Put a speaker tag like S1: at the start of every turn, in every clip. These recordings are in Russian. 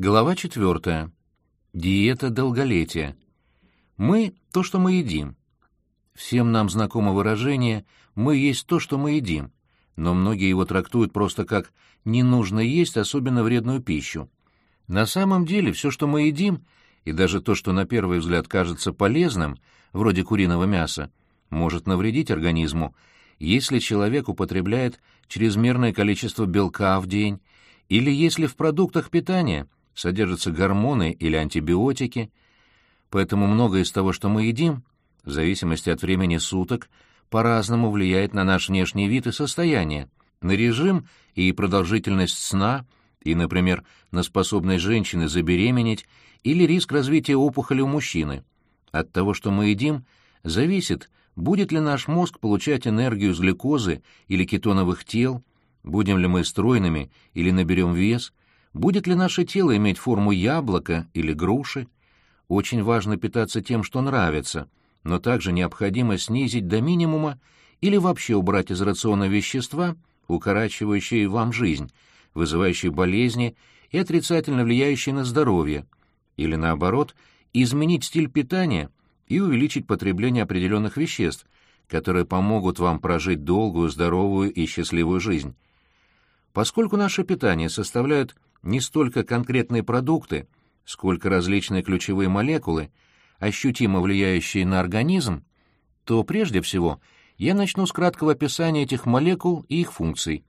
S1: Глава четвертая. Диета долголетия. Мы — то, что мы едим. Всем нам знакомо выражение «мы есть то, что мы едим», но многие его трактуют просто как «не нужно есть особенно вредную пищу». На самом деле все, что мы едим, и даже то, что на первый взгляд кажется полезным, вроде куриного мяса, может навредить организму, если человек употребляет чрезмерное количество белка в день, или если в продуктах питания содержатся гормоны или антибиотики. Поэтому многое из того, что мы едим, в зависимости от времени суток, по-разному влияет на наш внешний вид и состояние, на режим и продолжительность сна, и, например, на способность женщины забеременеть или риск развития опухоли у мужчины. От того, что мы едим, зависит, будет ли наш мозг получать энергию из глюкозы или кетоновых тел, будем ли мы стройными или наберем вес, будет ли наше тело иметь форму яблока или груши. Очень важно питаться тем, что нравится, но также необходимо снизить до минимума или вообще убрать из рациона вещества, укорачивающие вам жизнь, вызывающие болезни и отрицательно влияющие на здоровье, или наоборот, изменить стиль питания и увеличить потребление определенных веществ, которые помогут вам прожить долгую, здоровую и счастливую жизнь. Поскольку наше питание составляет не столько конкретные продукты, сколько различные ключевые молекулы, ощутимо влияющие на организм, то прежде всего я начну с краткого описания этих молекул и их функций.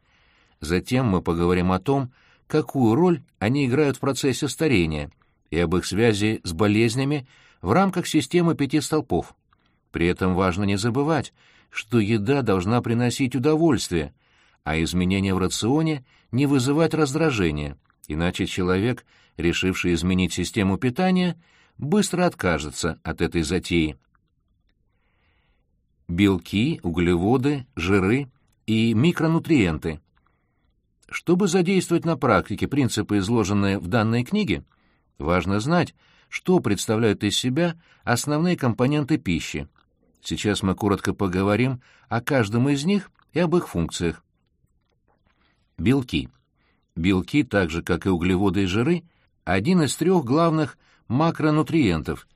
S1: Затем мы поговорим о том, какую роль они играют в процессе старения и об их связи с болезнями в рамках системы пяти столпов. При этом важно не забывать, что еда должна приносить удовольствие, а изменения в рационе не вызывать раздражения, иначе человек, решивший изменить систему питания, быстро откажется от этой затеи. Белки, углеводы, жиры и микронутриенты. Чтобы задействовать на практике принципы, изложенные в данной книге, важно знать, что представляют из себя основные компоненты пищи. Сейчас мы коротко поговорим о каждом из них и об их функциях. Белки. Белки, так же как и углеводы и жиры, один из трех главных макронутриентов.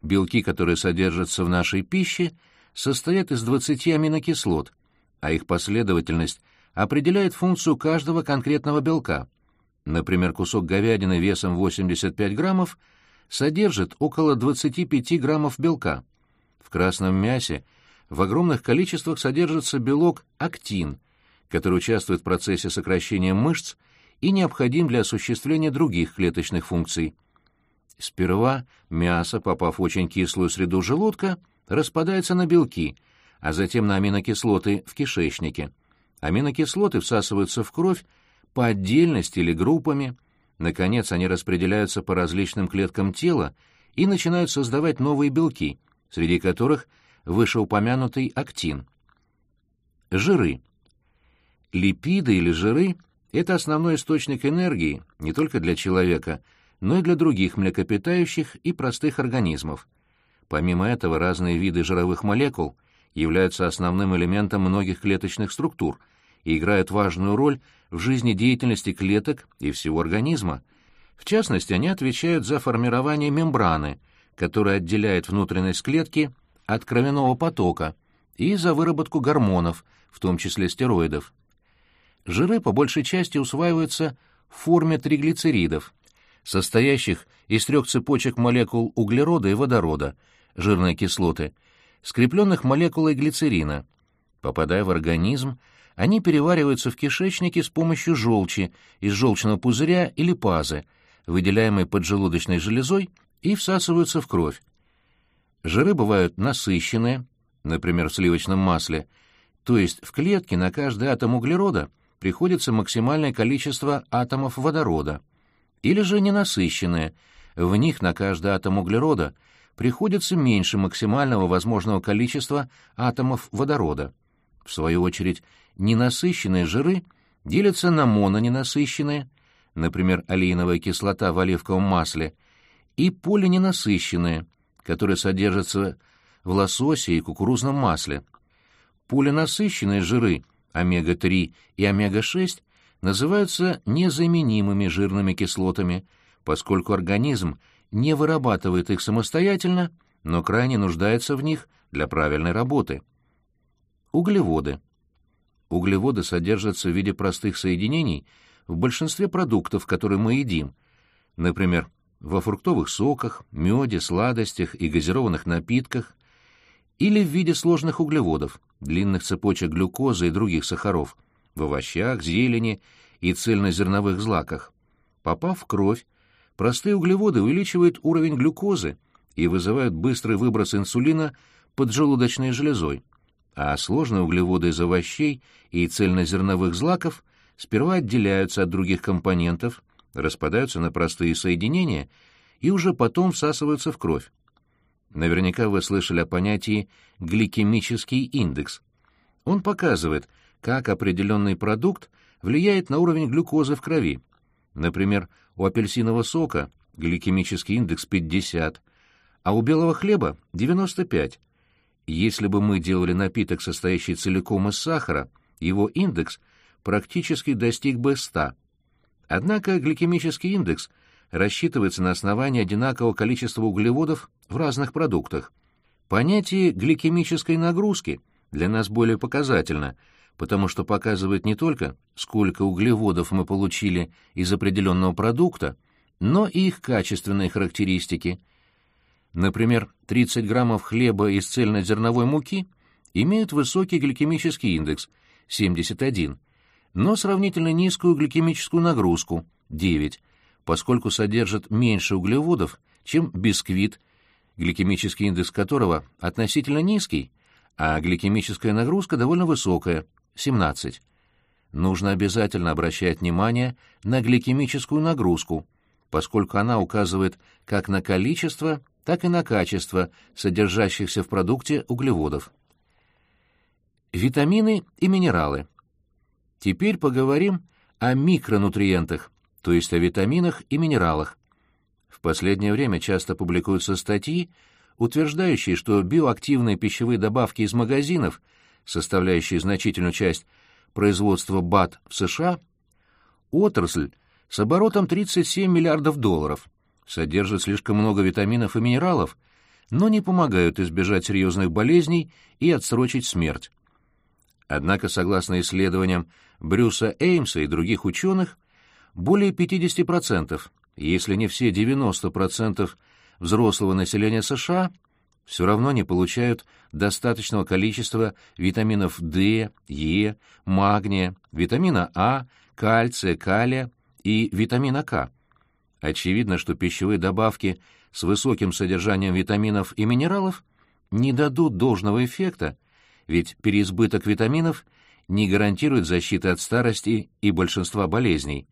S1: Белки, которые содержатся в нашей пище, состоят из 20 аминокислот, а их последовательность определяет функцию каждого конкретного белка. Например, кусок говядины весом 85 граммов содержит около 25 граммов белка. В красном мясе в огромных количествах содержится белок актин, который участвует в процессе сокращения мышц и необходим для осуществления других клеточных функций. Сперва мясо, попав в очень кислую среду желудка, распадается на белки, а затем на аминокислоты в кишечнике. Аминокислоты всасываются в кровь по отдельности или группами, наконец они распределяются по различным клеткам тела и начинают создавать новые белки, среди которых вышеупомянутый актин. Жиры. Липиды или жиры – это основной источник энергии не только для человека, но и для других млекопитающих и простых организмов. Помимо этого, разные виды жировых молекул являются основным элементом многих клеточных структур – и играют важную роль в жизнедеятельности клеток и всего организма. В частности, они отвечают за формирование мембраны, которая отделяет внутренность клетки от кровяного потока, и за выработку гормонов, в том числе стероидов. Жиры по большей части усваиваются в форме триглицеридов, состоящих из трех цепочек молекул углерода и водорода, жирные кислоты, скрепленных молекулой глицерина. Попадая в организм, они перевариваются в кишечнике с помощью желчи из желчного пузыря или пазы, выделяемой поджелудочной железой, и всасываются в кровь. Жиры бывают насыщенные, например, в сливочном масле, то есть в клетке на каждый атом углерода приходится максимальное количество атомов водорода, или же ненасыщенные, в них на каждый атом углерода приходится меньше максимального возможного количества атомов водорода. В свою очередь, ненасыщенные жиры делятся на мононенасыщенные, например, алииновая кислота в оливковом масле, и полиненасыщенные, которые содержатся в лососе и кукурузном масле. Полинасыщенные жиры омега-3 и омега-6 называются незаменимыми жирными кислотами, поскольку организм не вырабатывает их самостоятельно, но крайне нуждается в них для правильной работы. Углеводы. Углеводы содержатся в виде простых соединений в большинстве продуктов, которые мы едим, например, во фруктовых соках, меде, сладостях и газированных напитках, или в виде сложных углеводов, длинных цепочек глюкозы и других сахаров, в овощах, зелени и цельнозерновых злаках. Попав в кровь, простые углеводы увеличивают уровень глюкозы и вызывают быстрый выброс инсулина поджелудочной железой, а сложные углеводы из овощей и цельнозерновых злаков сперва отделяются от других компонентов, распадаются на простые соединения и уже потом всасываются в кровь. Наверняка вы слышали о понятии гликемический индекс. Он показывает, как определенный продукт влияет на уровень глюкозы в крови. Например, у апельсинового сока гликемический индекс 50, а у белого хлеба 95. Если бы мы делали напиток, состоящий целиком из сахара, его индекс практически достиг бы 100. Однако гликемический индекс рассчитывается на основании одинакового количества углеводов в разных продуктах. Понятие гликемической нагрузки для нас более показательно, потому что показывает не только, сколько углеводов мы получили из определенного продукта, но и их качественные характеристики – Например, 30 граммов хлеба из цельнозерновой муки имеют высокий гликемический индекс – 71, но сравнительно низкую гликемическую нагрузку – 9, поскольку содержат меньше углеводов, чем бисквит, гликемический индекс которого относительно низкий, а гликемическая нагрузка довольно высокая – 17. Нужно обязательно обращать внимание на гликемическую нагрузку, поскольку она указывает как на количество, так и на качество содержащихся в продукте углеводов. Витамины и минералы. Теперь поговорим о микронутриентах, то есть о витаминах и минералах. В последнее время часто публикуются статьи, утверждающие, что биоактивные пищевые добавки из магазинов, составляющие значительную часть производства БАТ в США, отрасль с оборотом 37 миллиардов долларов – содержат слишком много витаминов и минералов, но не помогают избежать серьезных болезней и отсрочить смерть. Однако, согласно исследованиям Брюса Эймса и других ученых, более 50%, если не все 90% взрослого населения США все равно не получают достаточного количества витаминов D, Е, магния, витамина А, кальция, калия и витамина К. Очевидно, что пищевые добавки с высоким содержанием витаминов и минералов не дадут должного эффекта, ведь переизбыток витаминов не гарантирует защиты от старости и большинства болезней.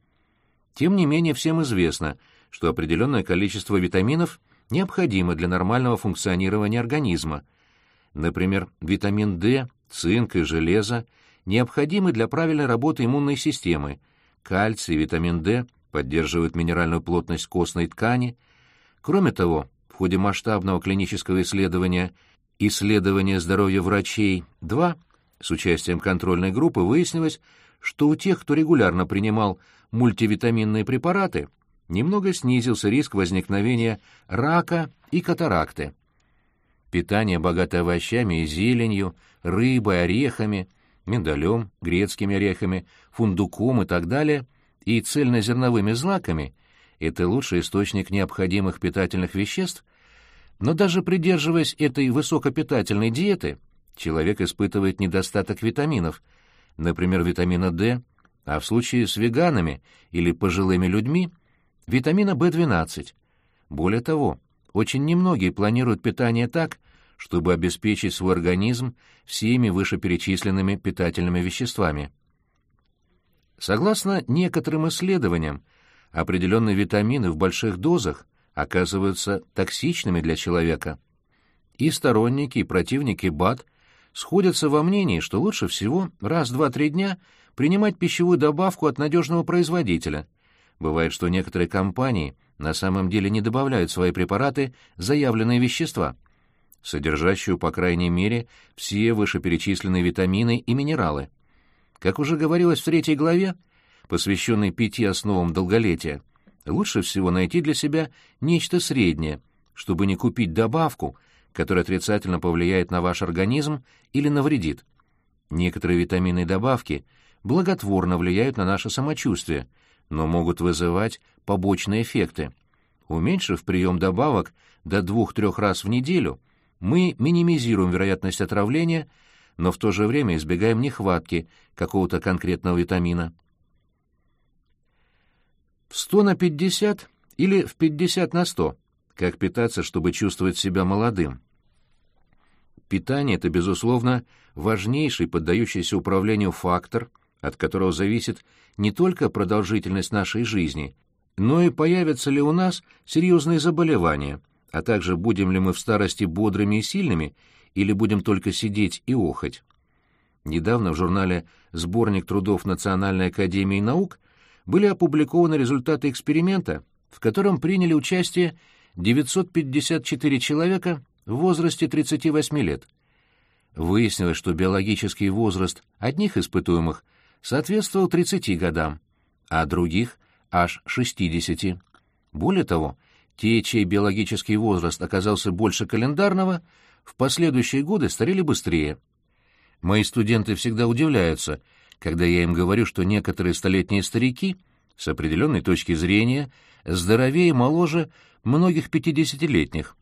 S1: Тем не менее, всем известно, что определенное количество витаминов необходимо для нормального функционирования организма. Например, витамин D, цинк и железо необходимы для правильной работы иммунной системы, кальций и витамин D – поддерживают минеральную плотность костной ткани. Кроме того, в ходе масштабного клинического исследования «Исследование здоровья врачей-2» с участием контрольной группы выяснилось, что у тех, кто регулярно принимал мультивитаминные препараты, немного снизился риск возникновения рака и катаракты. Питание, богатое овощами и зеленью, рыбой, орехами, миндалем, грецкими орехами, фундуком и так далее – и цельнозерновыми злаками – это лучший источник необходимых питательных веществ, но даже придерживаясь этой высокопитательной диеты, человек испытывает недостаток витаминов, например, витамина D, а в случае с веганами или пожилыми людьми – витамина В12. Более того, очень немногие планируют питание так, чтобы обеспечить свой организм всеми вышеперечисленными питательными веществами. Согласно некоторым исследованиям, определенные витамины в больших дозах оказываются токсичными для человека. И сторонники, и противники БАД сходятся во мнении, что лучше всего раз два-три дня принимать пищевую добавку от надежного производителя. Бывает, что некоторые компании на самом деле не добавляют в свои препараты заявленные вещества, содержащие, по крайней мере, все вышеперечисленные витамины и минералы. Как уже говорилось в третьей главе, посвященной пяти основам долголетия, лучше всего найти для себя нечто среднее, чтобы не купить добавку, которая отрицательно повлияет на ваш организм или навредит. Некоторые витамины и добавки благотворно влияют на наше самочувствие, но могут вызывать побочные эффекты. Уменьшив прием добавок до двух-трех раз в неделю, мы минимизируем вероятность отравления, но в то же время избегаем нехватки какого-то конкретного витамина. В 100 на 50 или в 50 на 100. Как питаться, чтобы чувствовать себя молодым? Питание — это, безусловно, важнейший, поддающийся управлению фактор, от которого зависит не только продолжительность нашей жизни, но и появятся ли у нас серьезные заболевания, а также будем ли мы в старости бодрыми и сильными, или будем только сидеть и охоть. Недавно в журнале «Сборник трудов Национальной академии наук» были опубликованы результаты эксперимента, в котором приняли участие 954 человека в возрасте 38 лет. Выяснилось, что биологический возраст одних испытуемых соответствовал 30 годам, а других — аж 60. Более того, те, чей биологический возраст оказался больше календарного, в последующие годы старели быстрее. Мои студенты всегда удивляются — когда я им говорю, что некоторые столетние старики, с определенной точки зрения, здоровее и моложе многих пятидесятилетних.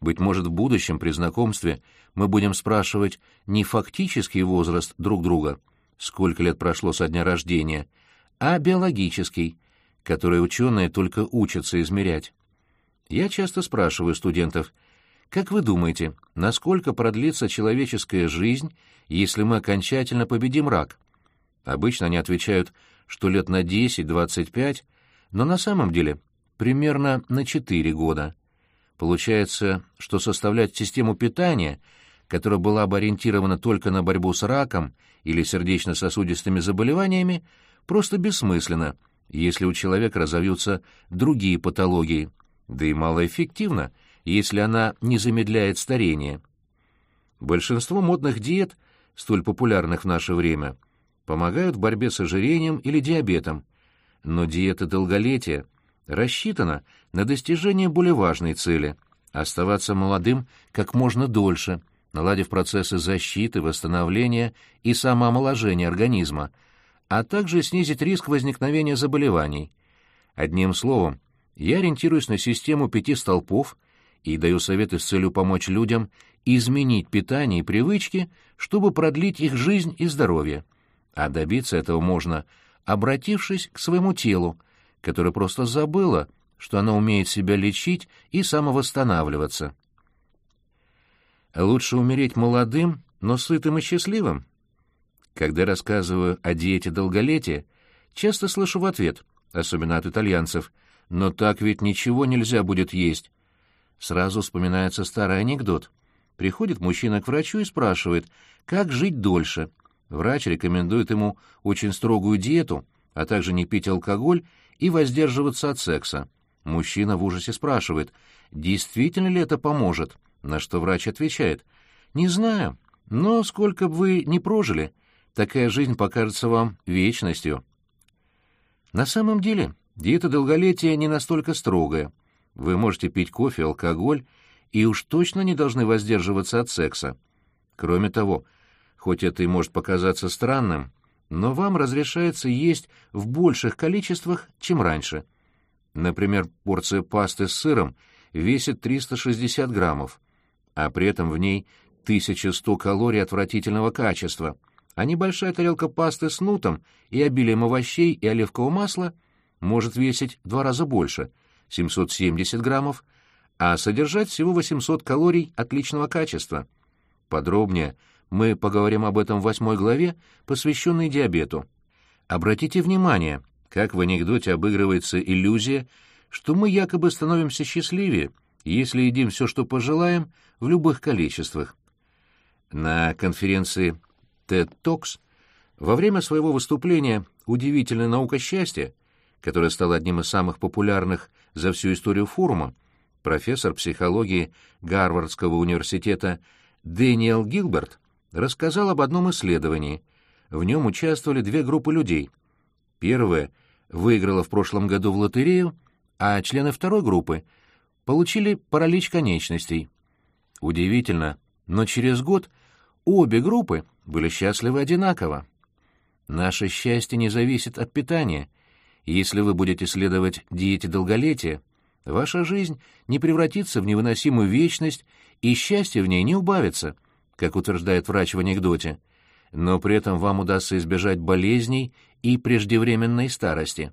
S1: Быть может, в будущем при знакомстве мы будем спрашивать не фактический возраст друг друга, сколько лет прошло со дня рождения, а биологический, который ученые только учатся измерять. Я часто спрашиваю студентов, как вы думаете, насколько продлится человеческая жизнь, если мы окончательно победим рак? Обычно они отвечают, что лет на 10-25, но на самом деле примерно на 4 года. Получается, что составлять систему питания, которая была бы ориентирована только на борьбу с раком или сердечно-сосудистыми заболеваниями, просто бессмысленно, если у человека разовьются другие патологии, да и малоэффективно, если она не замедляет старение. Большинство модных диет, столь популярных в наше время, помогают в борьбе с ожирением или диабетом, но диета долголетия рассчитана на достижение более важной цели — оставаться молодым как можно дольше, наладив процессы защиты, восстановления и самоомоложения организма, а также снизить риск возникновения заболеваний. Одним словом, я ориентируюсь на систему пяти столпов и даю советы с целью помочь людям изменить питание и привычки, чтобы продлить их жизнь и здоровье. А добиться этого можно, обратившись к своему телу, которое просто забыло, что оно умеет себя лечить и самовосстанавливаться. Лучше умереть молодым, но сытым и счастливым. Когда рассказываю о диете долголетия, часто слышу в ответ, особенно от итальянцев, «Но так ведь ничего нельзя будет есть». Сразу вспоминается старый анекдот. Приходит мужчина к врачу и спрашивает, как жить дольше — Врач рекомендует ему очень строгую диету, а также не пить алкоголь и воздерживаться от секса. Мужчина в ужасе спрашивает, действительно ли это поможет, на что врач отвечает, «Не знаю, но сколько бы вы ни прожили, такая жизнь покажется вам вечностью». На самом деле, диета долголетия не настолько строгая. Вы можете пить кофе, алкоголь и уж точно не должны воздерживаться от секса. Кроме того, Хоть это и может показаться странным, но вам разрешается есть в больших количествах, чем раньше. Например, порция пасты с сыром весит 360 граммов, а при этом в ней 1100 калорий отвратительного качества, а небольшая тарелка пасты с нутом и обилием овощей и оливкового масла может весить в два раза больше — 770 граммов, а содержать всего 800 калорий отличного качества. Подробнее — мы поговорим об этом в восьмой главе, посвященной диабету. Обратите внимание, как в анекдоте обыгрывается иллюзия, что мы якобы становимся счастливее, если едим все, что пожелаем, в любых количествах. На конференции TED Talks во время своего выступления «Удивительная наука счастья», которая стала одним из самых популярных за всю историю форума, профессор психологии Гарвардского университета Дэниел Гилберт рассказал об одном исследовании. В нем участвовали две группы людей. Первая выиграла в прошлом году в лотерею а члены второй группы получили паралич конечностей. Удивительно, но через год обе группы были счастливы одинаково. Наше счастье не зависит от питания. Если вы будете следовать диете долголетия, ваша жизнь не превратится в невыносимую вечность, и счастье в ней не убавится, как утверждает врач в анекдоте, но при этом вам удастся избежать болезней и преждевременной старости.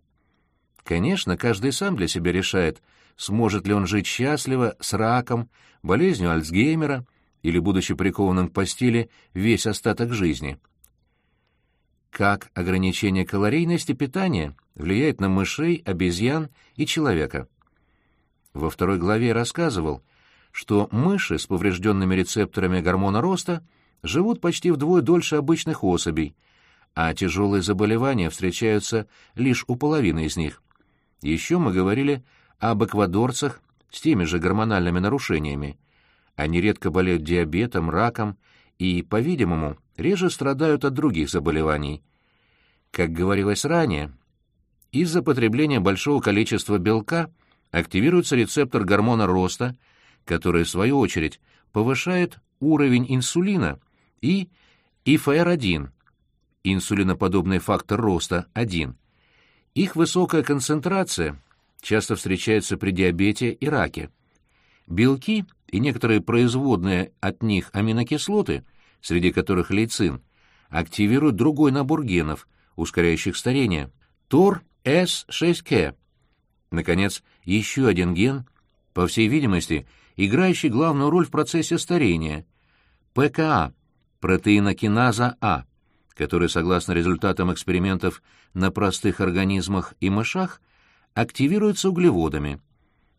S1: Конечно, каждый сам для себя решает, сможет ли он жить счастливо с раком, болезнью Альцгеймера или, будучи прикованным к постели, весь остаток жизни. Как ограничение калорийности питания влияет на мышей, обезьян и человека. Во второй главе я рассказывал, что мыши с поврежденными рецепторами гормона роста живут почти вдвое дольше обычных особей, а тяжелые заболевания встречаются лишь у половины из них. Еще мы говорили об эквадорцах с теми же гормональными нарушениями. Они редко болеют диабетом, раком и, по-видимому, реже страдают от других заболеваний. Как говорилось ранее, из-за потребления большого количества белка активируется рецептор гормона роста, который, в свою очередь, повышает уровень инсулина и ИФР-1, инсулиноподобный фактор роста 1. Их высокая концентрация часто встречается при диабете и раке. Белки и некоторые производные от них аминокислоты, среди которых лейцин, активируют другой набор генов, ускоряющих старение – ТОР-С6К. Наконец, еще один ген, по всей видимости, играющий главную роль в процессе старения – ПКА – протеинокиназа А – который, согласно результатам экспериментов на простых организмах и мышах, активируется углеводами.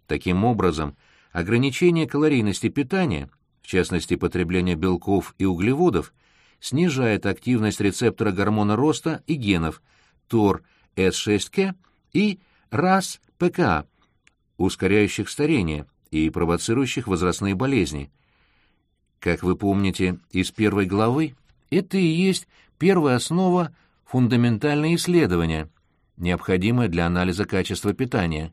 S1: Таким образом, ограничение калорийности питания, в частности потребление белков и углеводов, снижает активность рецептора гормона роста и генов ТОР-С6К и РАС-ПКА, ускоряющих старение и провоцирующих возрастные болезни. Как вы помните из первой главы, это и есть первая основа — фундаментальные исследования, необходимые для анализа качества питания.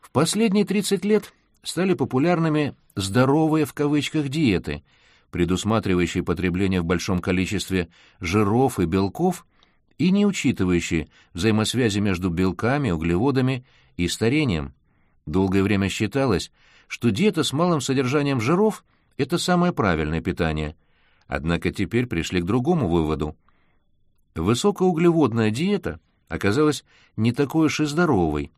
S1: В последние 30 лет стали популярными «здоровые» в кавычках диеты, предусматривающие потребление в большом количестве жиров и белков и не учитывающие взаимосвязи между белками, углеводами и старением. Долгое время считалось, что диета с малым содержанием жиров – это самое правильное питание – Однако теперь пришли к другому выводу. Высокоуглеводная диета оказалась не такой уж и здоровой,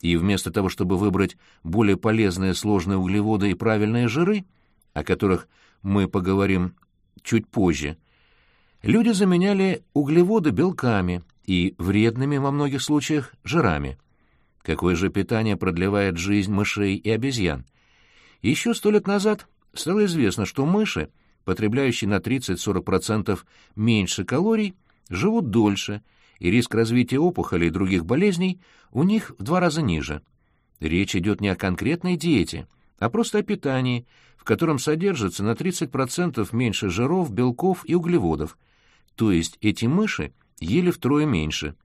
S1: и вместо того, чтобы выбрать более полезные сложные углеводы и правильные жиры, о которых мы поговорим чуть позже, люди заменяли углеводы белками и вредными во многих случаях жирами. Какое же питание продлевает жизнь мышей и обезьян? Еще сто лет назад стало известно, что мыши — потребляющие на 30-40% меньше калорий, живут дольше, и риск развития опухолей и других болезней у них в два раза ниже. Речь идет не о конкретной диете, а просто о питании, в котором содержится на 30% меньше жиров, белков и углеводов, то есть эти мыши ели втрое меньше.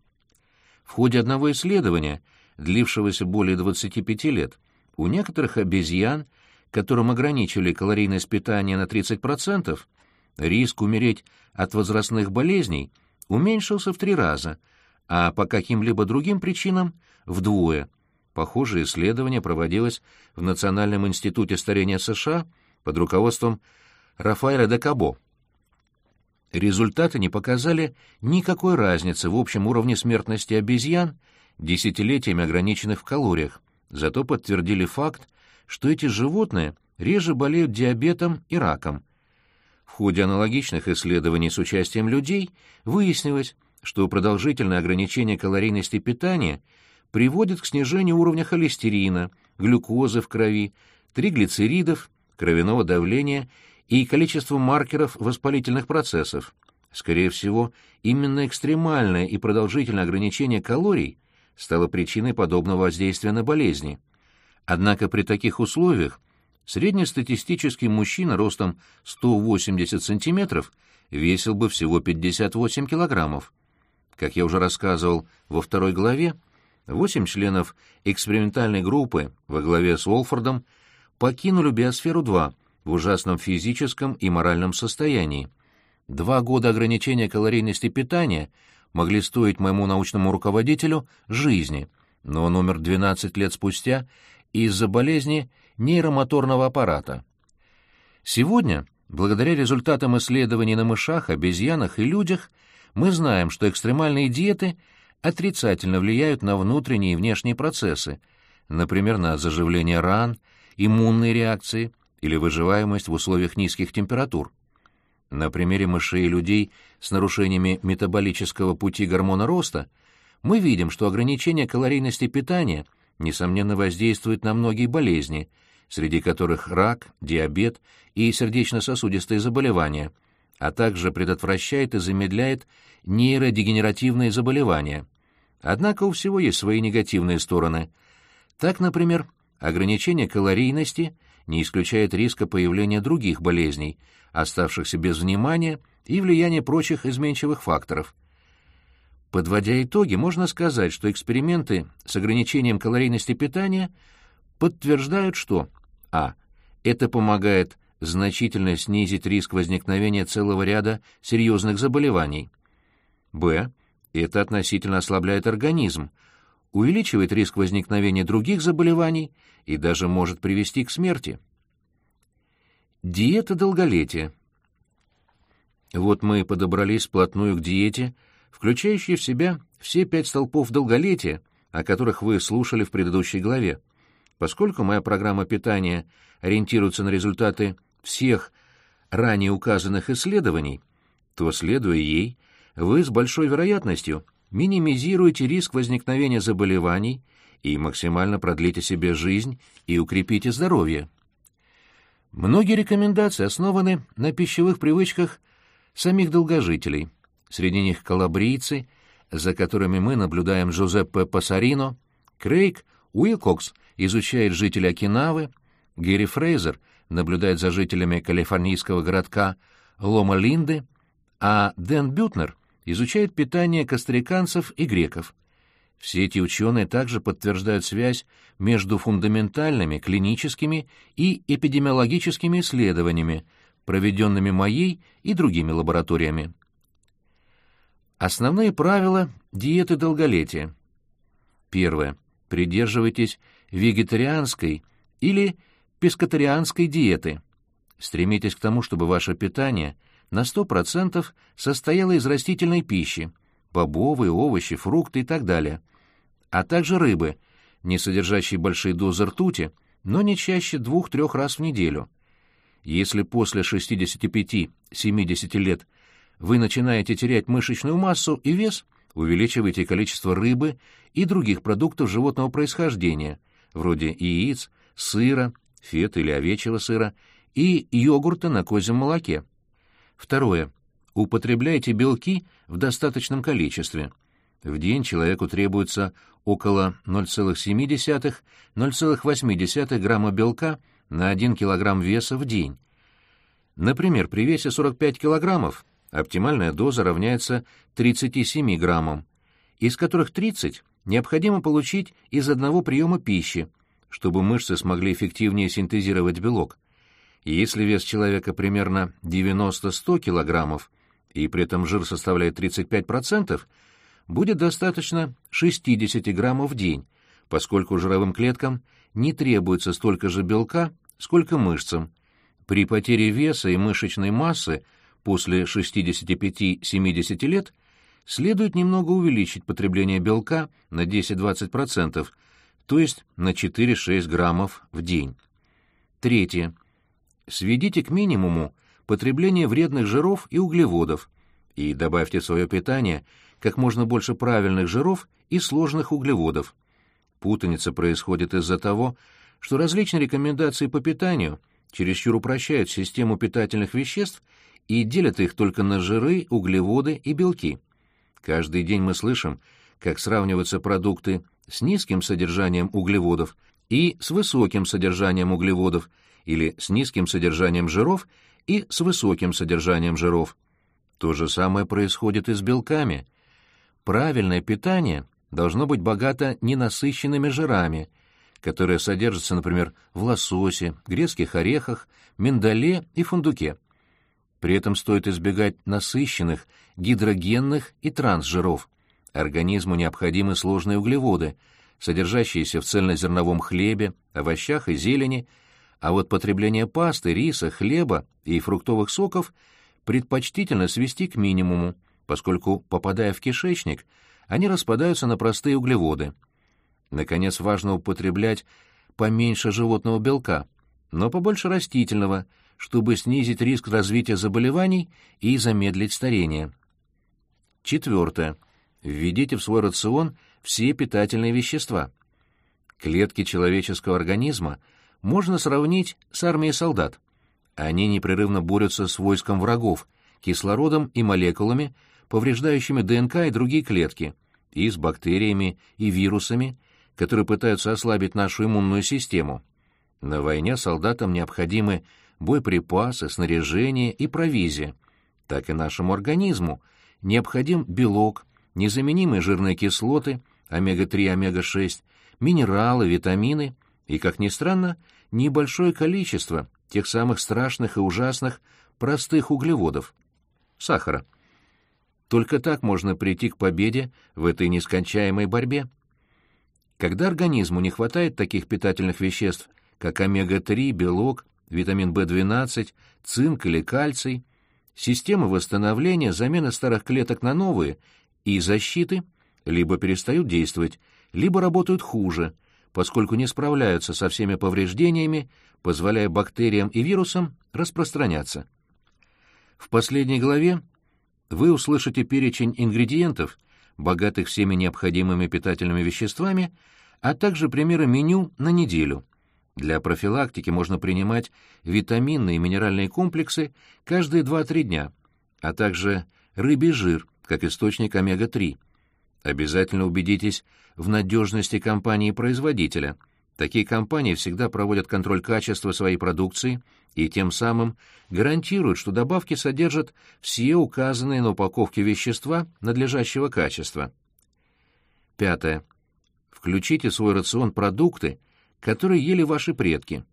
S1: В ходе одного исследования, длившегося более 25 лет, у некоторых обезьян которым ограничили калорийность питания на 30%, риск умереть от возрастных болезней уменьшился в три раза, а по каким-либо другим причинам — вдвое. Похожее исследование проводилось в Национальном институте старения США под руководством Рафаэля де Кабо. Результаты не показали никакой разницы в общем уровне смертности обезьян, десятилетиями ограниченных в калориях, зато подтвердили факт, что эти животные реже болеют диабетом и раком. В ходе аналогичных исследований с участием людей выяснилось, что продолжительное ограничение калорийности питания приводит к снижению уровня холестерина, глюкозы в крови, триглицеридов, кровяного давления и количества маркеров воспалительных процессов. Скорее всего, именно экстремальное и продолжительное ограничение калорий стало причиной подобного воздействия на болезни. Однако при таких условиях среднестатистический мужчина ростом 180 сантиметров весил бы всего 58 килограммов. Как я уже рассказывал во второй главе, восемь членов экспериментальной группы во главе с Уолфордом покинули биосферу-2 в ужасном физическом и моральном состоянии. Два года ограничения калорийности питания могли стоить моему научному руководителю жизни, но он умер 12 лет спустя из-за болезни нейромоторного аппарата. Сегодня, благодаря результатам исследований на мышах, обезьянах и людях, мы знаем, что экстремальные диеты отрицательно влияют на внутренние и внешние процессы, например, на заживление ран, иммунные реакции или выживаемость в условиях низких температур. На примере мышей и людей с нарушениями метаболического пути гормона роста мы видим, что ограничение калорийности питания несомненно воздействует на многие болезни, среди которых рак, диабет и сердечно-сосудистые заболевания, а также предотвращает и замедляет нейродегенеративные заболевания. Однако у всего есть свои негативные стороны. Так, например, ограничение калорийности не исключает риска появления других болезней, оставшихся без внимания и влияния прочих изменчивых факторов. Подводя итоги, можно сказать, что эксперименты с ограничением калорийности питания подтверждают, что а. Это помогает значительно снизить риск возникновения целого ряда серьезных заболеваний. Б. Это относительно ослабляет организм, увеличивает риск возникновения других заболеваний и даже может привести к смерти. Диета долголетия. Вот мы подобрались вплотную к диете, включающей в себя все пять столпов долголетия, о которых вы слушали в предыдущей главе. Поскольку моя программа питания ориентируется на результаты всех ранее указанных исследований, то, следуя ей, вы с большой вероятностью минимизируете риск возникновения заболеваний и максимально продлите себе жизнь и укрепите здоровье. Многие рекомендации основаны на пищевых привычках самих долгожителей. Среди них калабрийцы, за которыми мы наблюдаем Жозеппе Пассарино, Крейг Уилкокс изучает жителей Окинавы, Герри Фрейзер наблюдает за жителями калифорнийского городка Лома-Линды, а Дэн Бютнер изучает питание костриканцев и греков. Все эти ученые также подтверждают связь между фундаментальными, клиническими и эпидемиологическими исследованиями, проведенными моей и другими лабораториями. Основные правила диеты долголетия. Первое. Придерживайтесь вегетарианской или пескатарианской диеты. Стремитесь к тому, чтобы ваше питание на 100% состояло из растительной пищи, бобовые, овощи, фрукты и так далее, а также рыбы, не содержащей большие дозы ртути, но не чаще двух-трех раз в неделю. Если после 65-70 лет вы начинаете терять мышечную массу и вес, увеличивайте количество рыбы и других продуктов животного происхождения, вроде яиц, сыра, фета или овечьего сыра, и йогурта на козьем молоке. Второе. Употребляйте белки в достаточном количестве. В день человеку требуется около 0,7-0,8 грамма белка на 1 килограмм веса в день. Например, при весе 45 килограммов оптимальная доза равняется 37 граммам, из которых 30 необходимо получить из одного приема пищи, чтобы мышцы смогли эффективнее синтезировать белок. И если вес человека примерно 90-100 килограммов, и при этом жир составляет 35%, будет достаточно 60 граммов в день, поскольку жировым клеткам не требуется столько же белка, сколько мышцам. При потере веса и мышечной массы после 65-70 лет следует немного увеличить потребление белка на 10-20%, то есть на 4-6 граммов в день. Третье. Сведите к минимуму потребление вредных жиров и углеводов и добавьте в свое питание как можно больше правильных жиров и сложных углеводов. Путаница происходит из-за того, что различные рекомендации по питанию чересчур упрощают систему питательных веществ и делят их только на жиры, углеводы и белки. Каждый день мы слышим, как сравниваются продукты с низким содержанием углеводов и с высоким содержанием углеводов, или с низким содержанием жиров и с высоким содержанием жиров. То же самое происходит и с белками. Правильное питание должно быть богато ненасыщенными жирами, которые содержатся, например, в лососе, грецких орехах, миндале и фундуке. При этом стоит избегать насыщенных, гидрогенных и трансжиров. Организму необходимы сложные углеводы, содержащиеся в цельнозерновом хлебе, овощах и зелени, а вот потребление пасты, риса, хлеба и фруктовых соков предпочтительно свести к минимуму, поскольку, попадая в кишечник, они распадаются на простые углеводы. Наконец, важно употреблять поменьше животного белка, но побольше растительного, чтобы снизить риск развития заболеваний и замедлить старение. Четвертое. Введите в свой рацион все питательные вещества. Клетки человеческого организма можно сравнить с армией солдат. Они непрерывно борются с войском врагов, кислородом и молекулами, повреждающими ДНК и другие клетки, и с бактериями и вирусами, которые пытаются ослабить нашу иммунную систему. На войне солдатам необходимы боеприпасы, снаряжение и провизия. Так и нашему организму необходим белок, незаменимые жирные кислоты, омега-3, омега-6, минералы, витамины и, как ни странно, небольшое количество тех самых страшных и ужасных простых углеводов — сахара. Только так можно прийти к победе в этой нескончаемой борьбе. Когда организму не хватает таких питательных веществ, как омега-3, белок, витамин В12, цинк или кальций, системы восстановления, замены старых клеток на новые и защиты либо перестают действовать, либо работают хуже, поскольку не справляются со всеми повреждениями, позволяя бактериям и вирусам распространяться. В последней главе вы услышите перечень ингредиентов, богатых всеми необходимыми питательными веществами, а также примеры меню на неделю. Для профилактики можно принимать витаминные и минеральные комплексы каждые 2-3 дня, а также рыбий жир, как источник омега-3. Обязательно убедитесь в надежности компании-производителя. Такие компании всегда проводят контроль качества своей продукции и тем самым гарантируют, что добавки содержат все указанные на упаковке вещества надлежащего качества. Пятое. Включите в свой рацион продукты, которые ели ваши предки.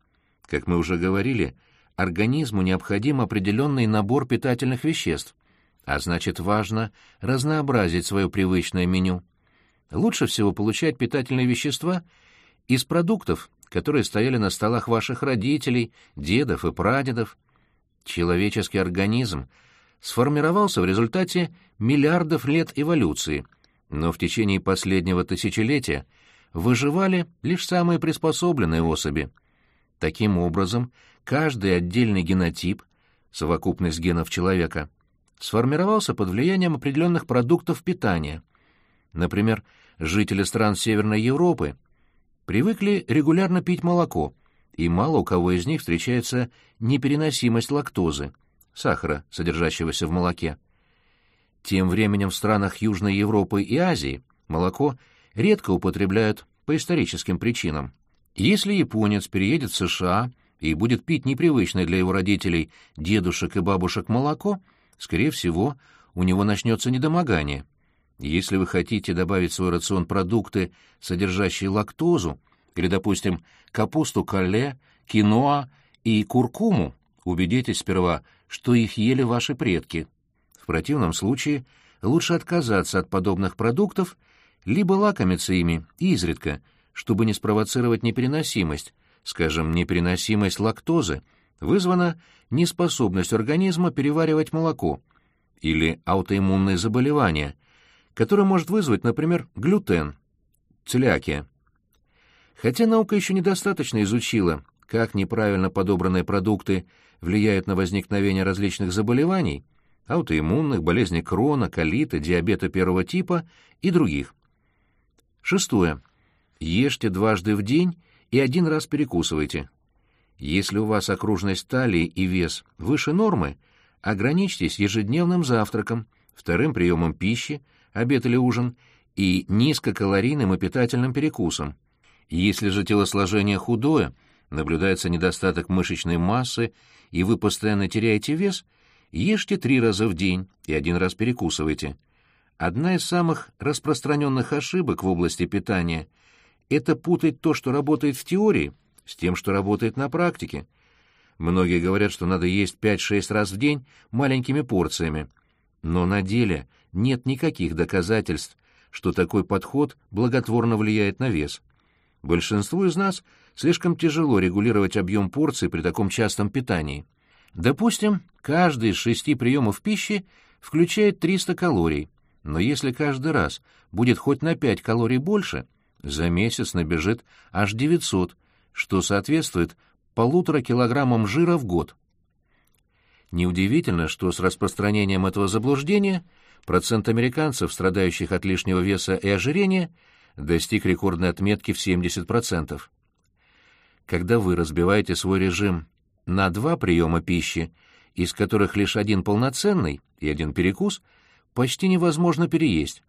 S1: Как мы уже говорили, организму необходим определенный набор питательных веществ, а значит важно разнообразить свое привычное меню. Лучше всего получать питательные вещества из продуктов, которые стояли на столах ваших родителей, дедов и прадедов. Человеческий организм сформировался в результате миллиардов лет эволюции, но в течение последнего тысячелетия выживали лишь самые приспособленные особи. Таким образом, каждый отдельный генотип, совокупность генов человека, сформировался под влиянием определенных продуктов питания. Например, жители стран Северной Европы привыкли регулярно пить молоко, и мало у кого из них встречается непереносимость лактозы, сахара, содержащегося в молоке. Тем временем в странах Южной Европы и Азии молоко редко употребляют по историческим причинам. Если японец переедет в США и будет пить непривычное для его родителей дедушек и бабушек молоко, скорее всего, у него начнется недомогание. Если вы хотите добавить в свой рацион продукты, содержащие лактозу, или, допустим, капусту калле, киноа и куркуму, убедитесь сперва, что их ели ваши предки. В противном случае лучше отказаться от подобных продуктов либо лакомиться ими изредка, чтобы не спровоцировать непереносимость, скажем, непереносимость лактозы, вызвана неспособностью организма переваривать молоко, или аутоиммунное заболевание, которое может вызвать, например, глютен, целиакия. Хотя наука еще недостаточно изучила, как неправильно подобранные продукты влияют на возникновение различных заболеваний, аутоиммунных, болезней крона, колита, диабета первого типа и других. Шестое. Ешьте дважды в день и один раз перекусывайте. Если у вас окружность талии и вес выше нормы, ограничьтесь ежедневным завтраком, вторым приемом пищи, обед или ужин, и низкокалорийным и питательным перекусом. Если же телосложение худое, наблюдается недостаток мышечной массы, и вы постоянно теряете вес, ешьте три раза в день и один раз перекусывайте. Одна из самых распространенных ошибок в области питания – это путать то, что работает в теории, с тем, что работает на практике. Многие говорят, что надо есть 5-6 раз в день маленькими порциями. Но на деле нет никаких доказательств, что такой подход благотворно влияет на вес. Большинству из нас слишком тяжело регулировать объем порций при таком частом питании. Допустим, каждый из шести приемов пищи включает 300 калорий, но если каждый раз будет хоть на 5 калорий больше, за месяц набежит аж 900, что соответствует полутора килограммам жира в год. Неудивительно, что с распространением этого заблуждения процент американцев, страдающих от лишнего веса и ожирения, достиг рекордной отметки в 70%. Когда вы разбиваете свой режим на два приема пищи, из которых лишь один полноценный и один перекус – почти невозможно переесть,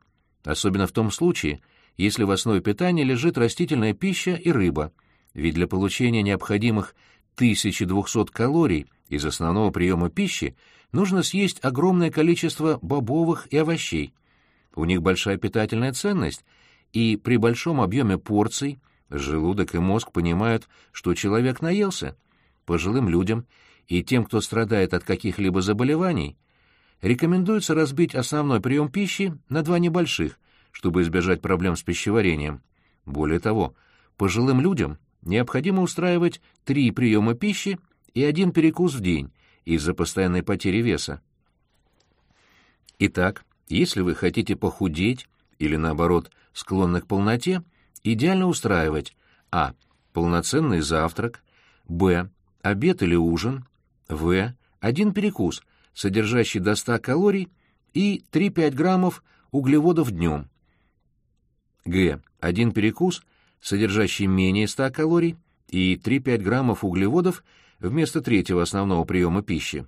S1: особенно в том случае, если в основе питания лежит растительная пища и рыба, ведь для получения необходимых 1200 калорий из основного приема пищи нужно съесть огромное количество бобовых и овощей. У них большая питательная ценность, и при большом объеме порций желудок и мозг понимают, что человек наелся. Пожилым людям и тем, кто страдает от каких-либо заболеваний, рекомендуется разбить основной прием пищи на два небольших, чтобы избежать проблем с пищеварением. Более того, пожилым людям необходимо устраивать три приема пищи и один перекус в день из-за постоянной потери веса. Итак, если вы хотите похудеть или, наоборот, склонны к полноте, идеально устраивать а. полноценный завтрак, б. обед или ужин, в. один перекус – содержащий до 100 калорий, и 3-5 граммов углеводов днем. Г. Один перекус, содержащий менее 100 калорий, и 3-5 граммов углеводов вместо третьего основного приема пищи.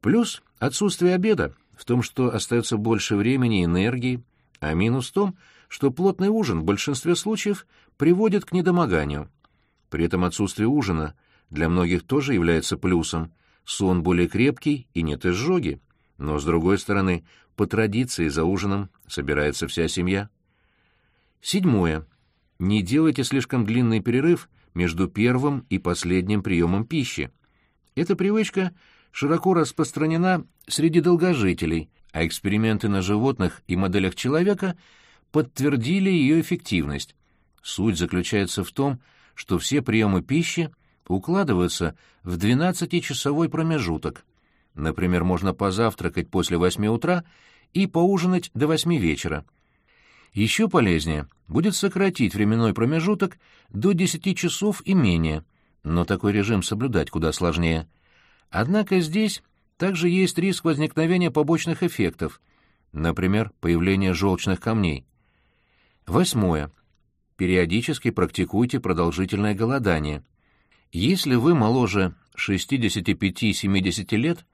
S1: Плюс отсутствие обеда в том, что остается больше времени и энергии, а минус в том, что плотный ужин в большинстве случаев приводит к недомоганию. При этом отсутствие ужина для многих тоже является плюсом, сон более крепкий и нет изжоги. Но, с другой стороны, по традиции за ужином собирается вся семья. Седьмое. Не делайте слишком длинный перерыв между первым и последним приемом пищи. Эта привычка широко распространена среди долгожителей, а эксперименты на животных и моделях человека подтвердили ее эффективность. Суть заключается в том, что все приемы пищи укладываются в 12-часовой промежуток. Например, можно позавтракать после 8 утра и поужинать до 8 вечера. Еще полезнее будет сократить временной промежуток до 10 часов и менее, но такой режим соблюдать куда сложнее. Однако здесь также есть риск возникновения побочных эффектов, например, появления желчных камней. Восьмое. Периодически практикуйте продолжительное голодание. Если вы моложе 65-70 лет,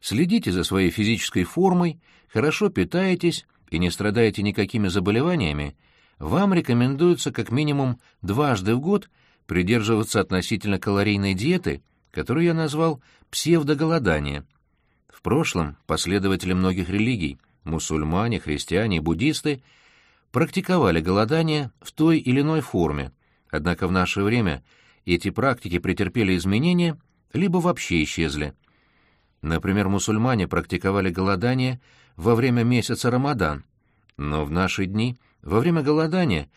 S1: следите за своей физической формой, хорошо питаетесь и не страдаете никакими заболеваниями, вам рекомендуется как минимум дважды в год придерживаться относительно калорийной диеты, которую я назвал псевдоголодание. В прошлом последователи многих религий, мусульмане, христиане и буддисты, практиковали голодание в той или иной форме, однако в наше время – эти практики претерпели изменения, либо вообще исчезли. Например, мусульмане практиковали голодание во время месяца Рамадан, но в наши дни, во время голодания,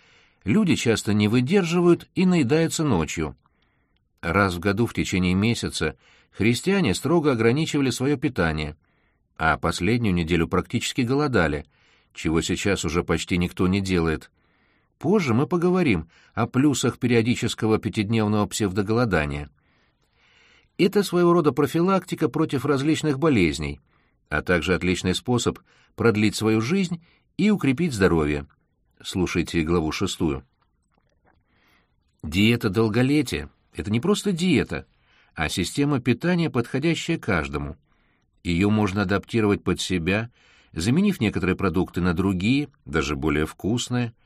S1: люди часто не выдерживают и наедаются ночью. Раз в году в течение месяца христиане строго ограничивали свое питание, а последнюю неделю практически голодали, чего сейчас уже почти никто не делает. Позже мы поговорим о плюсах периодического пятидневного псевдоголодания. Это своего рода профилактика против различных болезней, а также отличный способ продлить свою жизнь и укрепить здоровье. Слушайте главу шестую. Диета долголетия — это не просто диета, а система питания, подходящая каждому. Ее можно адаптировать под себя, заменив некоторые продукты на другие, даже более вкусные —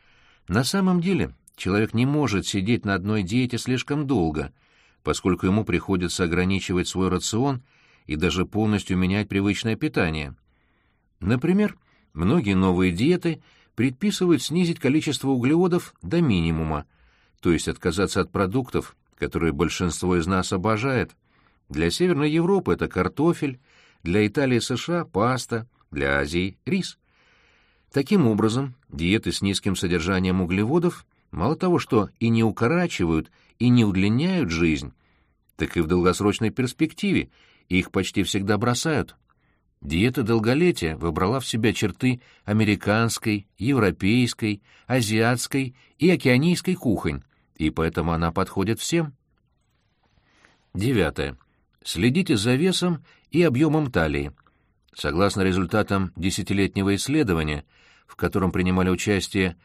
S1: на самом деле человек не может сидеть на одной диете слишком долго, поскольку ему приходится ограничивать свой рацион и даже полностью менять привычное питание. Например, Многие новые диеты предписывают снизить количество углеводов до минимума, то есть отказаться от продуктов, которые большинство из нас обожает. Для Северной Европы это картофель, для Италии и США – паста, для Азии – рис. Таким образом, диеты с низким содержанием углеводов мало того, что и не укорачивают, и не удлиняют жизнь, так и в долгосрочной перспективе их почти всегда бросают. Диета долголетия выбрала в себя черты американской, европейской, азиатской и океанийской кухонь, и поэтому она подходит всем. Девятое. Следите за весом и объемом талии. Согласно результатам десятилетнего исследования, в котором принимали участие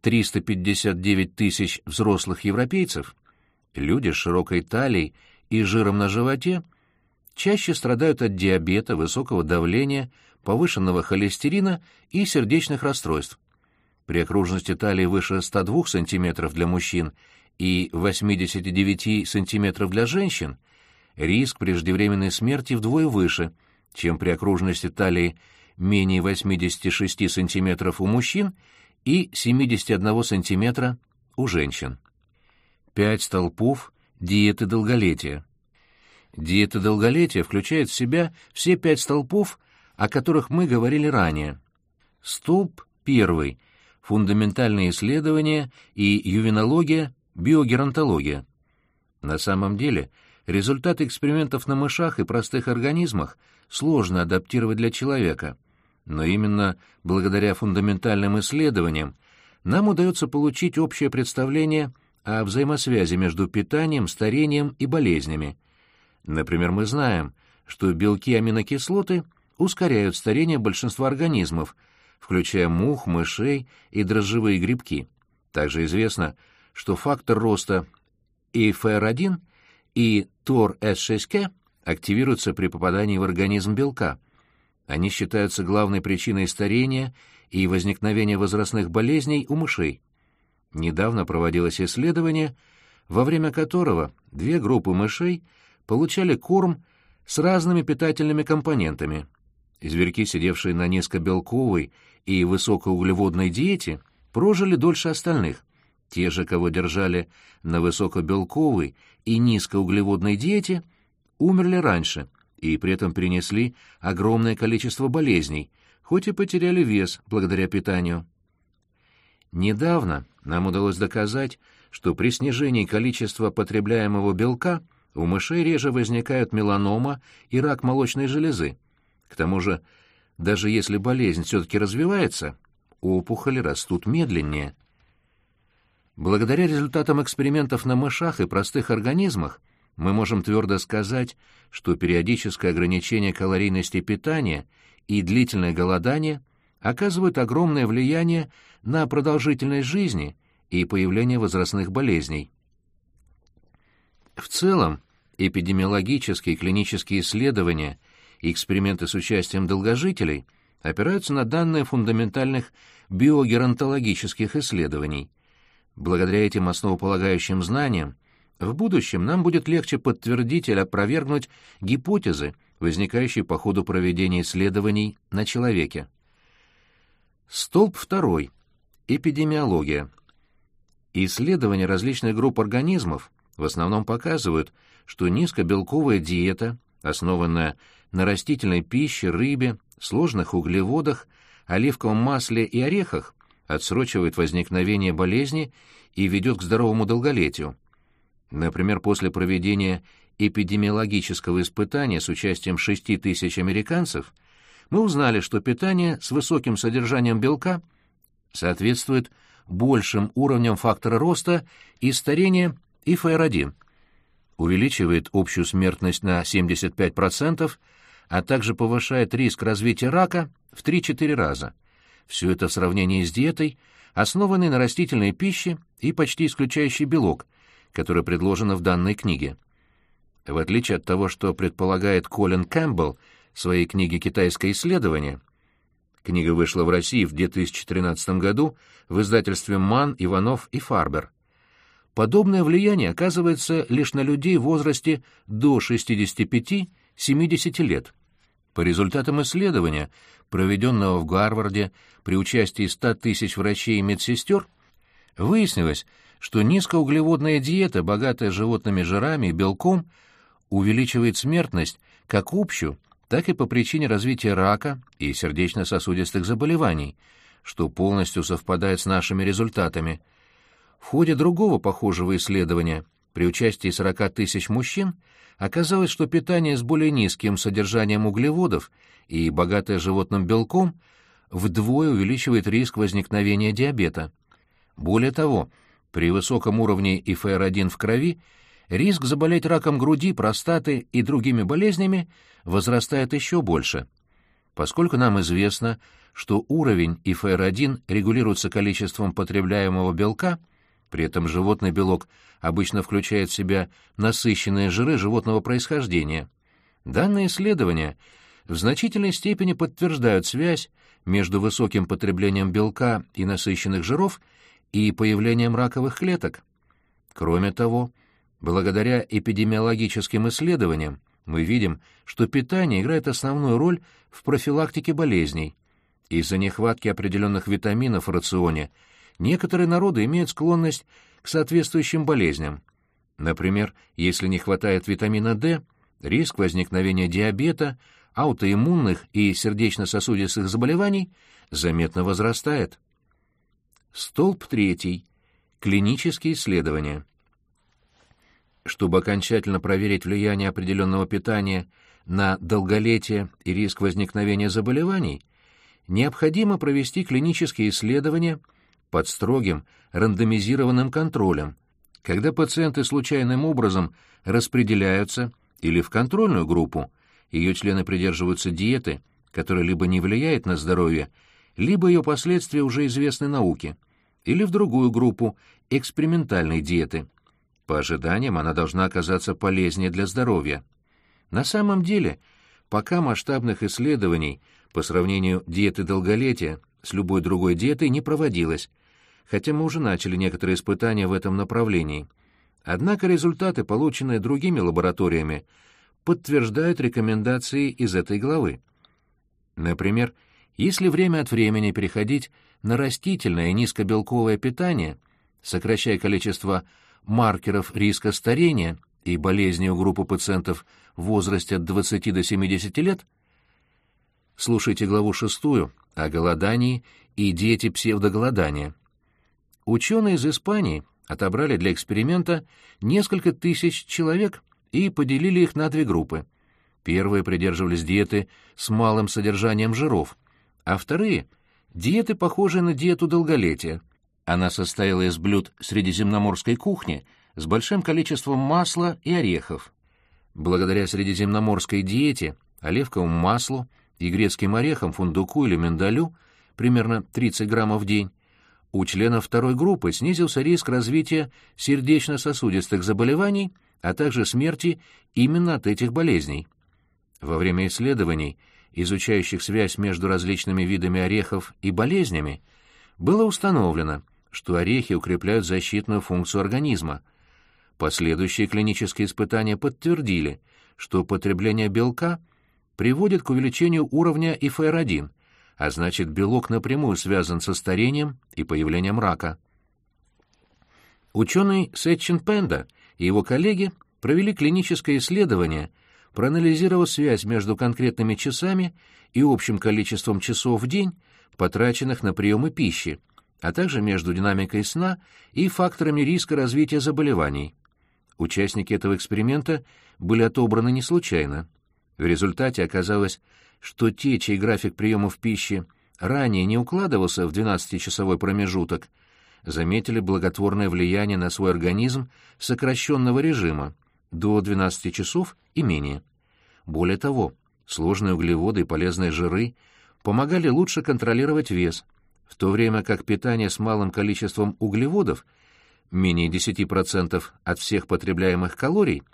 S1: 359 тысяч взрослых европейцев, люди с широкой талией и жиром на животе чаще страдают от диабета, высокого давления, повышенного холестерина и сердечных расстройств. При окружности талии выше 102 см для мужчин и 89 см для женщин риск преждевременной смерти вдвое выше, чем при окружности талии менее 86 см у мужчин и 71 см у женщин. Пять столпов диеты долголетия. Диета долголетия включает в себя все пять столпов, о которых мы говорили ранее. Столб первый — фундаментальные исследования и ювенология, биогеронтология. На самом деле, результаты экспериментов на мышах и простых организмах сложно адаптировать для человека, но именно благодаря фундаментальным исследованиям нам удается получить общее представление о взаимосвязи между питанием, старением и болезнями. Например, мы знаем, что белки аминокислоты ускоряют старение большинства организмов, включая мух, мышей и дрожжевые грибки. Также известно, что фактор роста ИФР-1 и ТОР-С6К активируются при попадании в организм белка. Они считаются главной причиной старения и возникновения возрастных болезней у мышей. Недавно проводилось исследование, во время которого две группы мышей получали корм с разными питательными компонентами. Зверьки, сидевшие на низкобелковой и высокоуглеводной диете, прожили дольше остальных. Те же, кого держали на высокобелковой и низкоуглеводной диете, умерли раньше и при этом принесли огромное количество болезней, хоть и потеряли вес благодаря питанию. Недавно нам удалось доказать, что при снижении количества потребляемого белка у мышей реже возникают меланома и рак молочной железы. К тому же, даже если болезнь все-таки развивается, опухоли растут медленнее. Благодаря результатам экспериментов на мышах и простых организмах мы можем твердо сказать, что периодическое ограничение калорийности питания и длительное голодание оказывают огромное влияние на продолжительность жизни и появление возрастных болезней. В целом, эпидемиологические и клинические исследования и эксперименты с участием долгожителей опираются на данные фундаментальных биогеронтологических исследований. Благодаря этим основополагающим знаниям в будущем нам будет легче подтвердить или опровергнуть гипотезы, возникающие по ходу проведения исследований на человеке. Столб второй. Эпидемиология. Исследования различных групп организмов в основном показывают, что низкобелковая диета, основанная на растительной пище, рыбе, сложных углеводах, оливковом масле и орехах, отсрочивает возникновение болезни и ведет к здоровому долголетию. Например, после проведения эпидемиологического испытания с участием 6 тысяч американцев мы узнали, что питание с высоким содержанием белка соответствует большим уровням фактора роста и старения ИФР-1, увеличивает общую смертность на 75%, а также повышает риск развития рака в 3-4 раза. Все это в сравнении с диетой, основанной на растительной пище и почти исключающей белок, которая предложена в данной книге. В отличие от того, что предполагает Колин Кэмпбелл в своей книге «Китайское исследование», книга вышла в России в 2013 году в издательстве «Ман», «Иванов» и «Фарбер». Подобное влияние оказывается лишь на людей в возрасте до 65-70 лет. По результатам исследования, проведенного в Гарварде при участии 100 тысяч врачей и медсестер, выяснилось, что низкоуглеводная диета, богатая животными жирами и белком, увеличивает смертность как общую, так и по причине развития рака и сердечно-сосудистых заболеваний, что полностью совпадает с нашими результатами. В ходе другого похожего исследования при участии 40 тысяч мужчин оказалось, что питание с более низким содержанием углеводов и богатое животным белком вдвое увеличивает риск возникновения диабета. Более того, при высоком уровне ИФР-1 в крови риск заболеть раком груди, простаты и другими болезнями возрастает еще больше. Поскольку нам известно, что уровень ИФР-1 регулируется количеством потребляемого белка, при этом животный белок обычно включает в себя насыщенные жиры животного происхождения. Данные исследования в значительной степени подтверждают связь между высоким потреблением белка и насыщенных жиров и появлением раковых клеток. Кроме того, благодаря эпидемиологическим исследованиям мы видим, что питание играет основную роль в профилактике болезней. Из-за нехватки определенных витаминов в рационе некоторые народы имеют склонность к соответствующим болезням. Например, если не хватает витамина D, риск возникновения диабета, аутоиммунных и сердечно-сосудистых заболеваний заметно возрастает. Столб третий. Клинические исследования. Чтобы окончательно проверить влияние определенного питания на долголетие и риск возникновения заболеваний, необходимо провести клинические исследования под строгим рандомизированным контролем, когда пациенты случайным образом распределяются или в контрольную группу, ее члены придерживаются диеты, которая либо не влияет на здоровье, либо ее последствия уже известны науке, или в другую группу экспериментальной диеты. По ожиданиям она должна оказаться полезнее для здоровья. На самом деле, пока масштабных исследований по сравнению диеты долголетия с любой другой диетой не проводилось, хотя мы уже начали некоторые испытания в этом направлении. Однако результаты, полученные другими лабораториями, подтверждают рекомендации из этой главы. Например, если время от времени переходить на растительное низкобелковое питание, сокращая количество маркеров риска старения и болезней у группы пациентов в возрасте от 20 до 70 лет, слушайте главу шестую о голодании и диете псевдоголодания. Ученые из Испании отобрали для эксперимента несколько тысяч человек и поделили их на две группы. Первые придерживались диеты с малым содержанием жиров, а вторые — диеты, похожие на диету долголетия. Она состояла из блюд средиземноморской кухни с большим количеством масла и орехов. Благодаря средиземноморской диете, оливковому маслу и грецким орехам, фундуку или миндалю, примерно 30 граммов в день, у членов второй группы снизился риск развития сердечно-сосудистых заболеваний, а также смерти именно от этих болезней. Во время исследований, изучающих связь между различными видами орехов и болезнями, было установлено, что орехи укрепляют защитную функцию организма. Последующие клинические испытания подтвердили, что потребление белка приводит к увеличению уровня ИФР-1, а значит белок напрямую связан со старением и появлением рака. Ученый Сэтчин Пенда и его коллеги провели клиническое исследование, проанализировав связь между конкретными часами и общим количеством часов в день, потраченных на приемы пищи, а также между динамикой сна и факторами риска развития заболеваний. Участники этого эксперимента были отобраны не случайно. В результате оказалось, что те, чей график приемов пищи ранее не укладывался в 12-часовой промежуток, заметили благотворное влияние на свой организм сокращенного режима до 12 часов и менее. Более того, сложные углеводы и полезные жиры помогали лучше контролировать вес, в то время как питание с малым количеством углеводов, менее 10% от всех потребляемых калорий,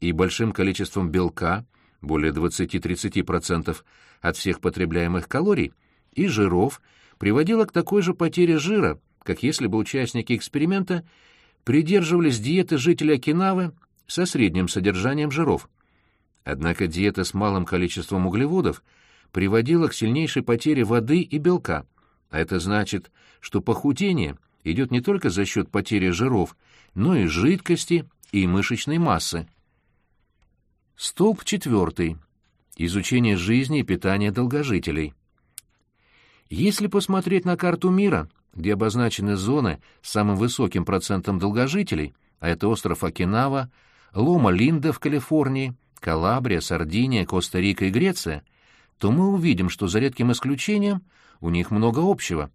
S1: и большим количеством белка, более 20-30% от всех потребляемых калорий, и жиров, приводило к такой же потере жира, как если бы участники эксперимента придерживались диеты жителей Окинавы со средним содержанием жиров. Однако диета с малым количеством углеводов приводила к сильнейшей потере воды и белка, а это значит, что похудение идет не только за счет потери жиров, но и жидкости и мышечной массы. Столб четвертый. Изучение жизни и питания долгожителей. Если посмотреть на карту мира, где обозначены зоны с самым высоким процентом долгожителей, а это остров Окинава, Лома-Линда в Калифорнии, Калабрия, Сардиния, Коста-Рика и Греция, то мы увидим, что за редким исключением у них много общего.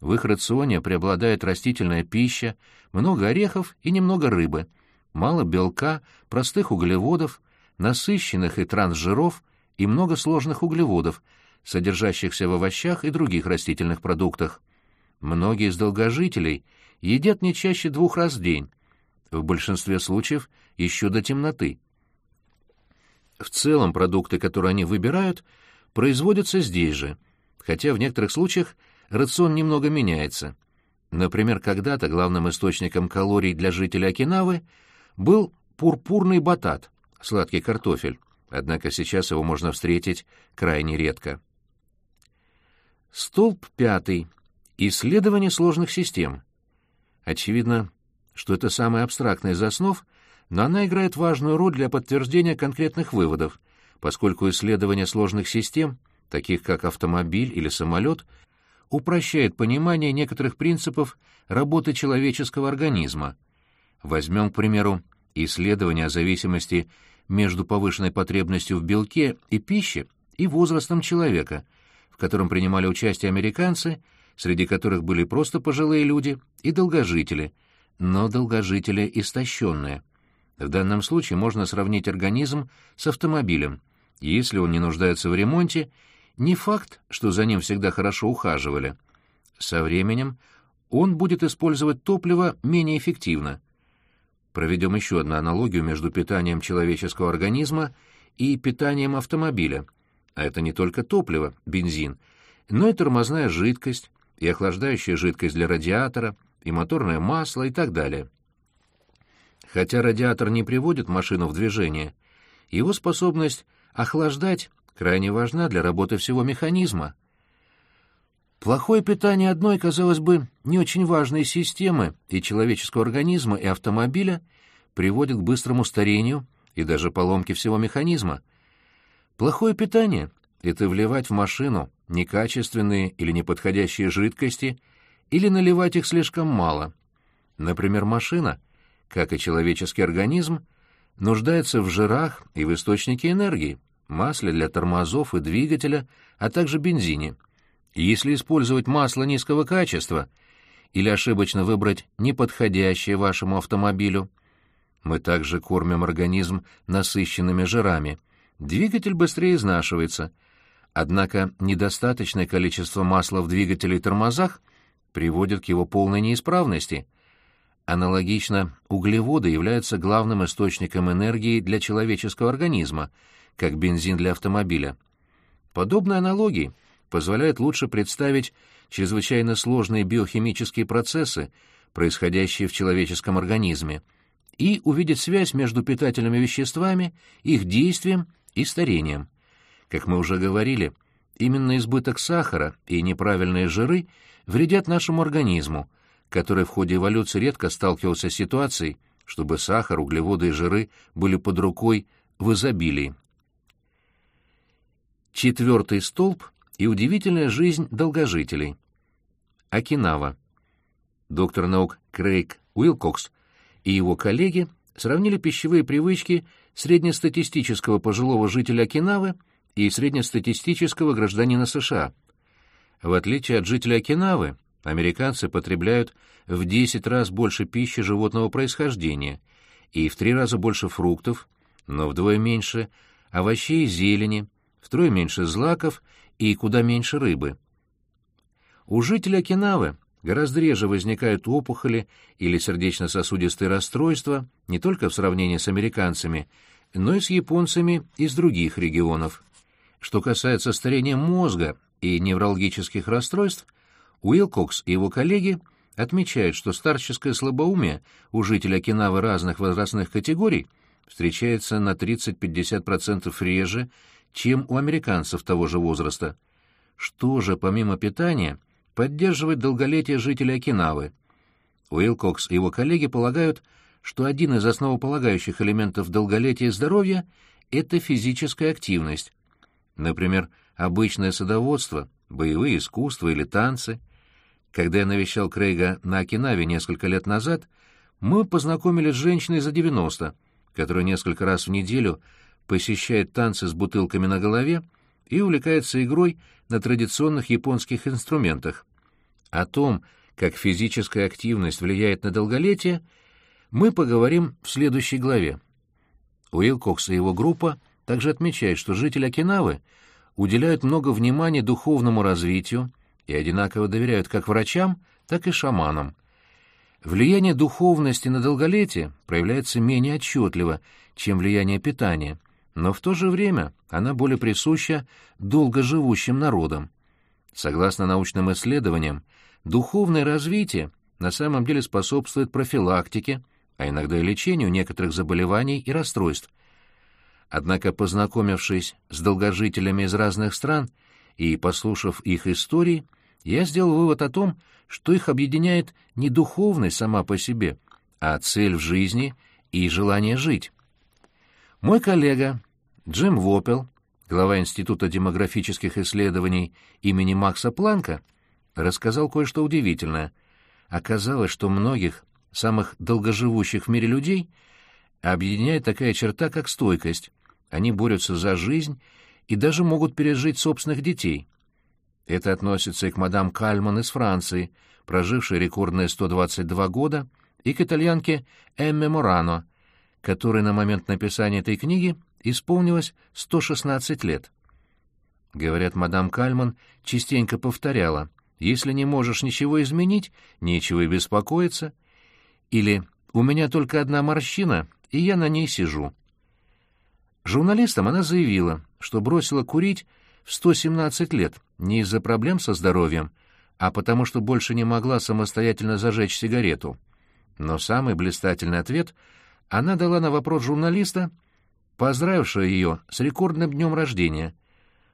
S1: В их рационе преобладает растительная пища, много орехов и немного рыбы, мало белка, простых углеводов, насыщенных и трансжиров и много сложных углеводов, содержащихся в овощах и других растительных продуктах. Многие из долгожителей едят не чаще двух раз в день, в большинстве случаев еще до темноты. В целом продукты, которые они выбирают, производятся здесь же, хотя в некоторых случаях рацион немного меняется. Например, когда-то главным источником калорий для жителей Окинавы был пурпурный батат, сладкий картофель, однако сейчас его можно встретить крайне редко. Столб пятый. Исследование сложных систем. Очевидно, что это самая абстрактная из основ, но она играет важную роль для подтверждения конкретных выводов, поскольку исследование сложных систем, таких как автомобиль или самолет, упрощает понимание некоторых принципов работы человеческого организма. Возьмем, к примеру, исследование о зависимости между повышенной потребностью в белке и пище и возрастом человека, в котором принимали участие американцы, среди которых были просто пожилые люди и долгожители, но долгожители истощенные. В данном случае можно сравнить организм с автомобилем. Если он не нуждается в ремонте, не факт, что за ним всегда хорошо ухаживали. Со временем он будет использовать топливо менее эффективно. Проведем еще одну аналогию между питанием человеческого организма и питанием автомобиля. А это не только топливо, бензин, но и тормозная жидкость, и охлаждающая жидкость для радиатора, и моторное масло и так далее. Хотя радиатор не приводит машину в движение, его способность охлаждать крайне важна для работы всего механизма. Плохое питание одной, казалось бы, не очень важной системы и человеческого организма, и автомобиля приводит к быстрому старению и даже поломке всего механизма. Плохое питание — это вливать в машину некачественные или неподходящие жидкости или наливать их слишком мало. Например, машина — как и человеческий организм, нуждается в жирах и в источнике энергии, масле для тормозов и двигателя, а также бензине. Если использовать масло низкого качества или ошибочно выбрать неподходящее вашему автомобилю, мы также кормим организм насыщенными жирами. Двигатель быстрее изнашивается. Однако недостаточное количество масла в двигателе и тормозах приводит к его полной неисправности. Аналогично, углеводы являются главным источником энергии для человеческого организма, как бензин для автомобиля. Подобные аналогии позволяют лучше представить чрезвычайно сложные биохимические процессы, происходящие в человеческом организме, и увидеть связь между питательными веществами, их действием и старением. Как мы уже говорили, именно избыток сахара и неправильные жиры вредят нашему организму, который в ходе эволюции редко сталкивался с ситуацией, чтобы сахар, углеводы и жиры были под рукой в изобилии. Четвертый столб и удивительная жизнь долгожителей. Окинава. Доктор наук Крейг Уилкокс и его коллеги сравнили пищевые привычки среднестатистического пожилого жителя Окинавы и среднестатистического гражданина США. В отличие от жителя Окинавы, Американцы потребляют в 10 раз больше пищи животного происхождения и в 3 раза больше фруктов, но вдвое меньше овощей и зелени, втрое меньше злаков и куда меньше рыбы. У жителей Окинавы гораздо реже возникают опухоли или сердечно-сосудистые расстройства не только в сравнении с американцами, но и с японцами из других регионов. Что касается старения мозга и неврологических расстройств, Уилкокс и его коллеги отмечают, что старческое слабоумие у жителей Окинавы разных возрастных категорий встречается на 30-50% реже, чем у американцев того же возраста. Что же, помимо питания, поддерживает долголетие жителей Окинавы? Уилкокс и его коллеги полагают, что один из основополагающих элементов долголетия и здоровья — это физическая активность. Например, обычное садоводство, боевые искусства или танцы. Когда я навещал Крейга на Окинаве несколько лет назад, мы познакомились с женщиной за 90, которая несколько раз в неделю посещает танцы с бутылками на голове и увлекается игрой на традиционных японских инструментах. О том, как физическая активность влияет на долголетие, мы поговорим в следующей главе. Уилл Кокс и его группа также отмечают, что жители Окинавы уделяют много внимания духовному развитию и одинаково доверяют как врачам, так и шаманам. Влияние духовности на долголетие проявляется менее отчетливо, чем влияние питания, но в то же время она более присуща долгоживущим народам. Согласно научным исследованиям, духовное развитие на самом деле способствует профилактике, а иногда и лечению некоторых заболеваний и расстройств. Однако, познакомившись с долгожителями из разных стран и послушав их истории, я сделал вывод о том, что их объединяет не духовность сама по себе, а цель в жизни и желание жить. Мой коллега Джим Вопел, глава Института демографических исследований имени Макса Планка, рассказал кое-что удивительное. Оказалось, что многих самых долгоживущих в мире людей объединяет такая черта, как стойкость. Они борются за жизнь и даже могут пережить собственных детей. Это относится и к мадам Кальман из Франции, прожившей рекордные 122 года, и к итальянке Эмме Морано, которой на момент написания этой книги исполнилось 116 лет. Говорят, мадам Кальман частенько повторяла, «Если не можешь ничего изменить, нечего и беспокоиться», или «У меня только одна морщина, и я на ней сижу». Журналистам она заявила, что бросила курить в 117 лет не из-за проблем со здоровьем, а потому что больше не могла самостоятельно зажечь сигарету. Но самый блистательный ответ она дала на вопрос журналиста, поздравившего ее с рекордным днем рождения.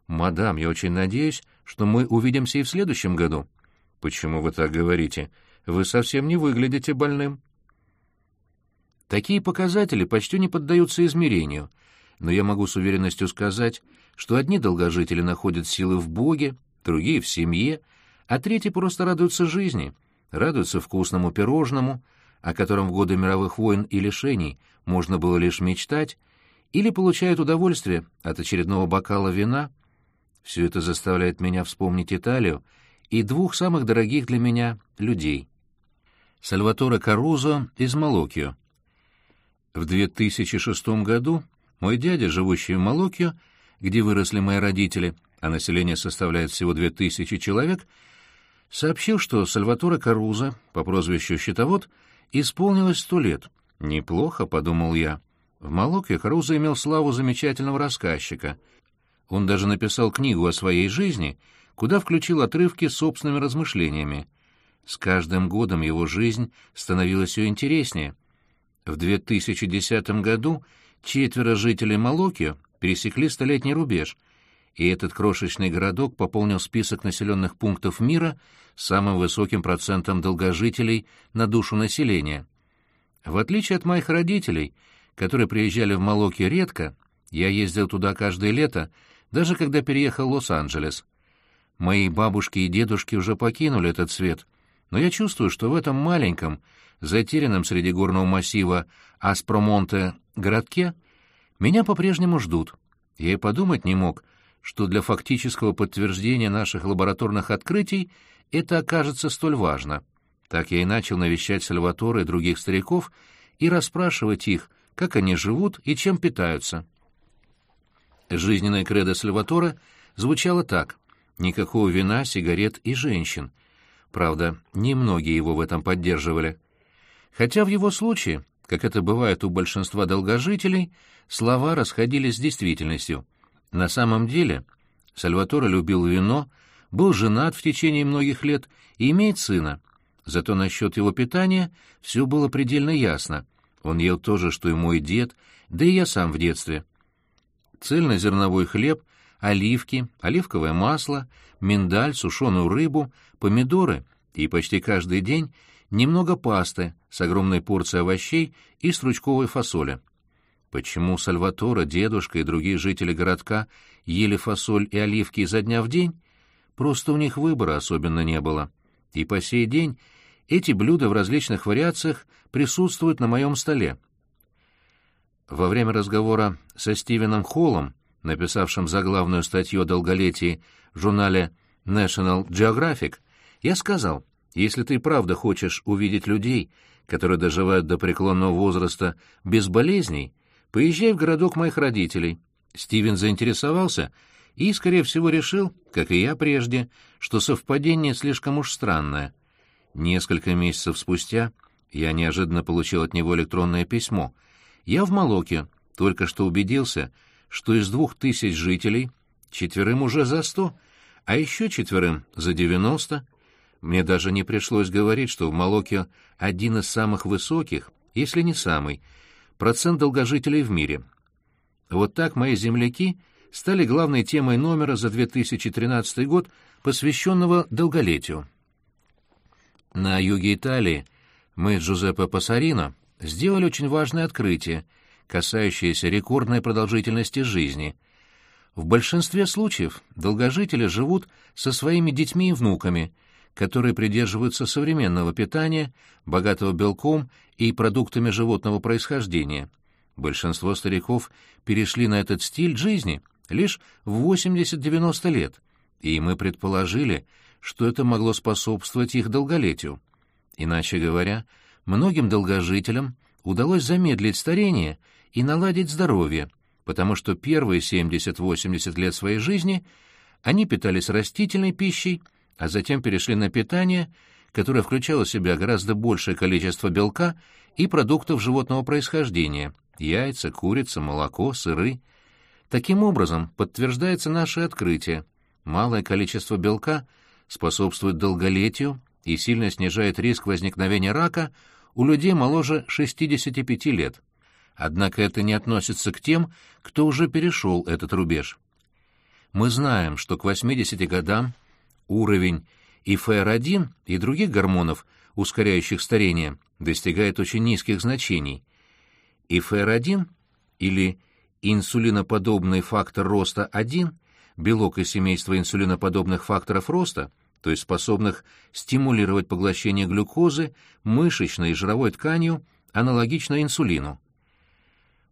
S1: «Мадам, я очень надеюсь, что мы увидимся и в следующем году». «Почему вы так говорите? Вы совсем не выглядите больным». Такие показатели почти не поддаются измерению, но я могу с уверенностью сказать, что одни долгожители находят силы в Боге, другие — в семье, а третьи просто радуются жизни, радуются вкусному пирожному, о котором в годы мировых войн и лишений можно было лишь мечтать, или получают удовольствие от очередного бокала вина. Все это заставляет меня вспомнить Италию и двух самых дорогих для меня людей. Сальваторе Карузо из Малокио. В 2006 году мой дядя, живущий в Малокио, где выросли мои родители, а население составляет всего две тысячи человек, сообщил, что Сальваторе Каруза, по прозвищу Щитовод, исполнилось сто лет. «Неплохо», — подумал я. В Молоке Каруза имел славу замечательного рассказчика. Он даже написал книгу о своей жизни, куда включил отрывки с собственными размышлениями. С каждым годом его жизнь становилась все интереснее. В 2010 году четверо жителей Молоки пересекли столетний рубеж, и этот крошечный городок пополнил список населенных пунктов мира самым высоким процентом долгожителей на душу населения. В отличие от моих родителей, которые приезжали в Молоки редко, я ездил туда каждое лето, даже когда переехал в Лос-Анджелес. Мои бабушки и дедушки уже покинули этот свет, но я чувствую, что в этом маленьком, затерянном среди горного массива Аспромонте городке меня по-прежнему ждут. Я и подумать не мог, что для фактического подтверждения наших лабораторных открытий это окажется столь важно. Так я и начал навещать Сальваторе и других стариков и расспрашивать их, как они живут и чем питаются. Жизненная кредо Сальватора звучало так — никакого вина, сигарет и женщин. Правда, немногие его в этом поддерживали. Хотя в его случае как это бывает у большинства долгожителей, слова расходились с действительностью. На самом деле Сальваторе любил вино, был женат в течение многих лет и имеет сына. Зато насчет его питания все было предельно ясно. Он ел то же, что и мой дед, да и я сам в детстве. Цельнозерновой хлеб, оливки, оливковое масло, миндаль, сушеную рыбу, помидоры и почти каждый день немного пасты с огромной порцией овощей и стручковой фасоли. Почему Сальватора, дедушка и другие жители городка ели фасоль и оливки изо дня в день? Просто у них выбора особенно не было. И по сей день эти блюда в различных вариациях присутствуют на моем столе. Во время разговора со Стивеном Холлом, написавшим заглавную статью о долголетии в журнале National Geographic, я сказал, если ты правда хочешь увидеть людей, которые доживают до преклонного возраста без болезней, поезжай в городок моих родителей. Стивен заинтересовался и, скорее всего, решил, как и я прежде, что совпадение слишком уж странное. Несколько месяцев спустя я неожиданно получил от него электронное письмо. Я в Молоке, только что убедился, что из двух тысяч жителей четверым уже за сто, а еще четверым за девяносто. Мне даже не пришлось говорить, что в Молоке один из самых высоких, если не самый, процент долгожителей в мире. Вот так мои земляки стали главной темой номера за 2013 год, посвященного долголетию. На юге Италии мы с Джузеппе Пассарино сделали очень важное открытие, касающееся рекордной продолжительности жизни. В большинстве случаев долгожители живут со своими детьми и внуками, которые придерживаются современного питания, богатого белком и продуктами животного происхождения. Большинство стариков перешли на этот стиль жизни лишь в 80-90 лет, и мы предположили, что это могло способствовать их долголетию. Иначе говоря, многим долгожителям удалось замедлить старение и наладить здоровье, потому что первые 70-80 лет своей жизни они питались растительной пищей, а затем перешли на питание, которое включало в себя гораздо большее количество белка и продуктов животного происхождения – яйца, курица, молоко, сыры. Таким образом, подтверждается наше открытие. Малое количество белка – способствует долголетию и сильно снижает риск возникновения рака у людей моложе 65 лет. Однако это не относится к тем, кто уже перешел этот рубеж. Мы знаем, что к 80 годам уровень ИФР-1 и других гормонов, ускоряющих старение, достигает очень низких значений. ИФР-1 или инсулиноподобный фактор роста 1, белок из семейства инсулиноподобных факторов роста – то есть способных стимулировать поглощение глюкозы мышечной и жировой тканью, аналогично инсулину.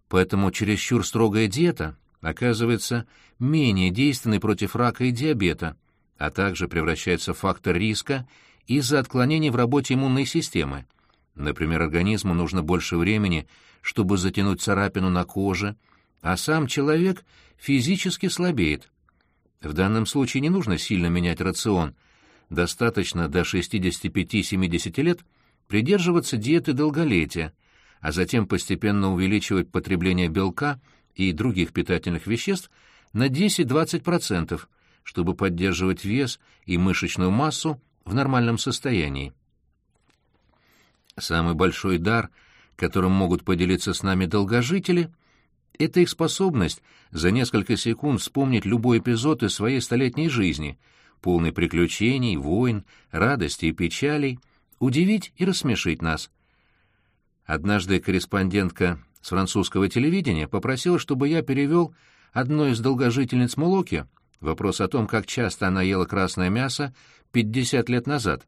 S1: Поэтому чересчур строгая диета оказывается менее действенной против рака и диабета, а также превращается в фактор риска из-за отклонений в работе иммунной системы. Например, организму нужно больше времени, чтобы затянуть царапину на коже, а сам человек физически слабеет. В данном случае не нужно сильно менять рацион – достаточно до 65-70 лет придерживаться диеты долголетия, а затем постепенно увеличивать потребление белка и других питательных веществ на 10-20%, чтобы поддерживать вес и мышечную массу в нормальном состоянии. Самый большой дар, которым могут поделиться с нами долгожители, это их способность за несколько секунд вспомнить любой эпизод из своей столетней жизни — полный приключений, войн, радости и печалей, удивить и рассмешить нас. Однажды корреспондентка с французского телевидения попросила, чтобы я перевел одной из долгожительниц Мулоки вопрос о том, как часто она ела красное мясо 50 лет назад.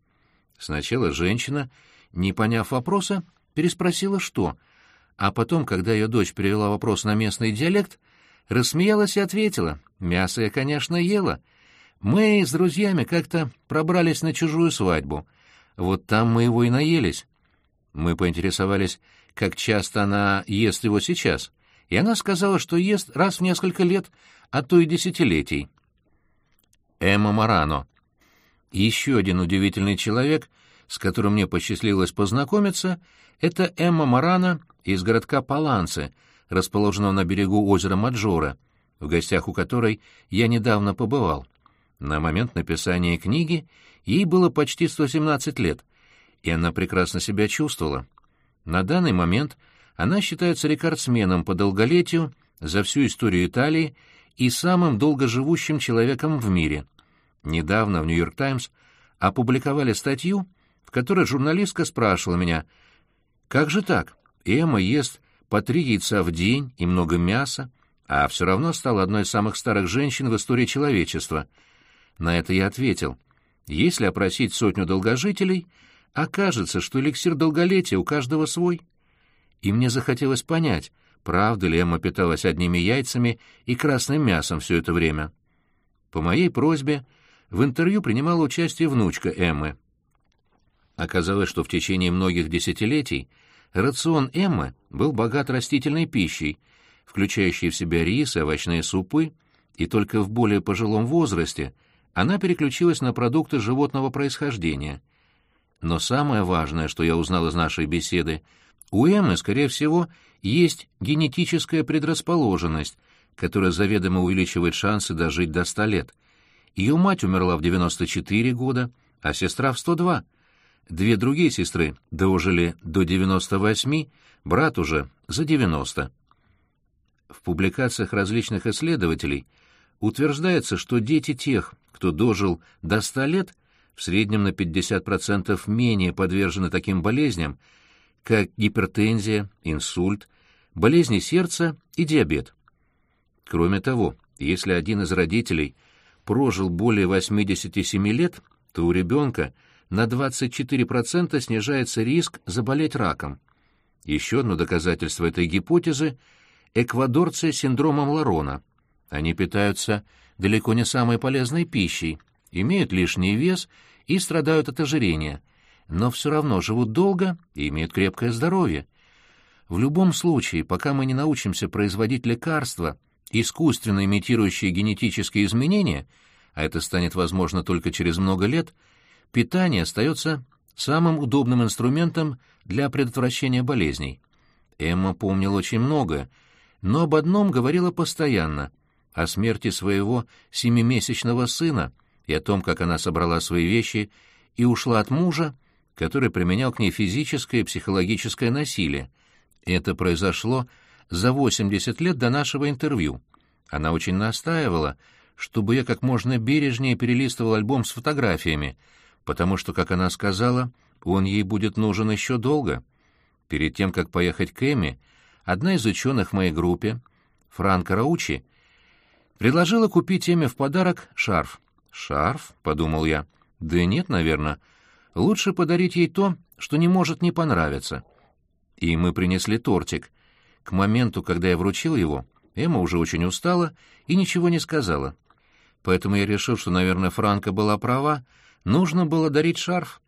S1: Сначала женщина, не поняв вопроса, переспросила «что?», а потом, когда ее дочь перевела вопрос на местный диалект, рассмеялась и ответила «мясо я, конечно, ела, мы с друзьями как-то пробрались на чужую свадьбу. Вот там мы его и наелись. Мы поинтересовались, как часто она ест его сейчас, и она сказала, что ест раз в несколько лет, а то и десятилетий. Эмма Марано. Еще один удивительный человек, с которым мне посчастливилось познакомиться, это Эмма Марано из городка Паланце, расположенного на берегу озера Маджора, в гостях у которой я недавно побывал. На момент написания книги ей было почти 117 лет, и она прекрасно себя чувствовала. На данный момент она считается рекордсменом по долголетию за всю историю Италии и самым долгоживущим человеком в мире. Недавно в «Нью-Йорк Таймс» опубликовали статью, в которой журналистка спрашивала меня, «Как же так? Эмма ест по три яйца в день и много мяса, а все равно стала одной из самых старых женщин в истории человечества». На это я ответил, «Если опросить сотню долгожителей, окажется, что эликсир долголетия у каждого свой». И мне захотелось понять, правда ли Эмма питалась одними яйцами и красным мясом все это время. По моей просьбе в интервью принимала участие внучка Эммы. Оказалось, что в течение многих десятилетий рацион Эммы был богат растительной пищей, включающей в себя рис и овощные супы, и только в более пожилом возрасте она переключилась на продукты животного происхождения. Но самое важное, что я узнал из нашей беседы, у Эммы, скорее всего, есть генетическая предрасположенность, которая заведомо увеличивает шансы дожить до 100 лет. Ее мать умерла в 94 года, а сестра в 102. Две другие сестры дожили до 98, брат уже за 90. В публикациях различных исследователей утверждается, что дети тех, кто дожил до 100 лет, в среднем на 50% менее подвержены таким болезням, как гипертензия, инсульт, болезни сердца и диабет. Кроме того, если один из родителей прожил более 87 лет, то у ребенка на 24% снижается риск заболеть раком. Еще одно доказательство этой гипотезы – эквадорцы с синдромом Ларона. Они питаются далеко не самой полезной пищей, имеют лишний вес и страдают от ожирения – но все равно живут долго и имеют крепкое здоровье. В любом случае, пока мы не научимся производить лекарства, искусственно имитирующие генетические изменения, а это станет возможно только через много лет, питание остается самым удобным инструментом для предотвращения болезней. Эмма помнила очень многое, но об одном говорила постоянно — о смерти своего семимесячного сына и о том, как она собрала свои вещи и ушла от мужа, который применял к ней физическое и психологическое насилие. Это произошло за 80 лет до нашего интервью. Она очень настаивала, чтобы я как можно бережнее перелистывал альбом с фотографиями, потому что, как она сказала, он ей будет нужен еще долго. Перед тем, как поехать к Эми, одна из ученых в моей группе, Франко Раучи, предложила купить Эми в подарок шарф. «Шарф?» — подумал я. «Да нет, наверное. Лучше подарить ей то, что не может не понравиться. И мы принесли тортик. К моменту, когда я вручил его, Эмма уже очень устала и ничего не сказала. Поэтому я решил, что, наверное, Франка была права, нужно было дарить шарф.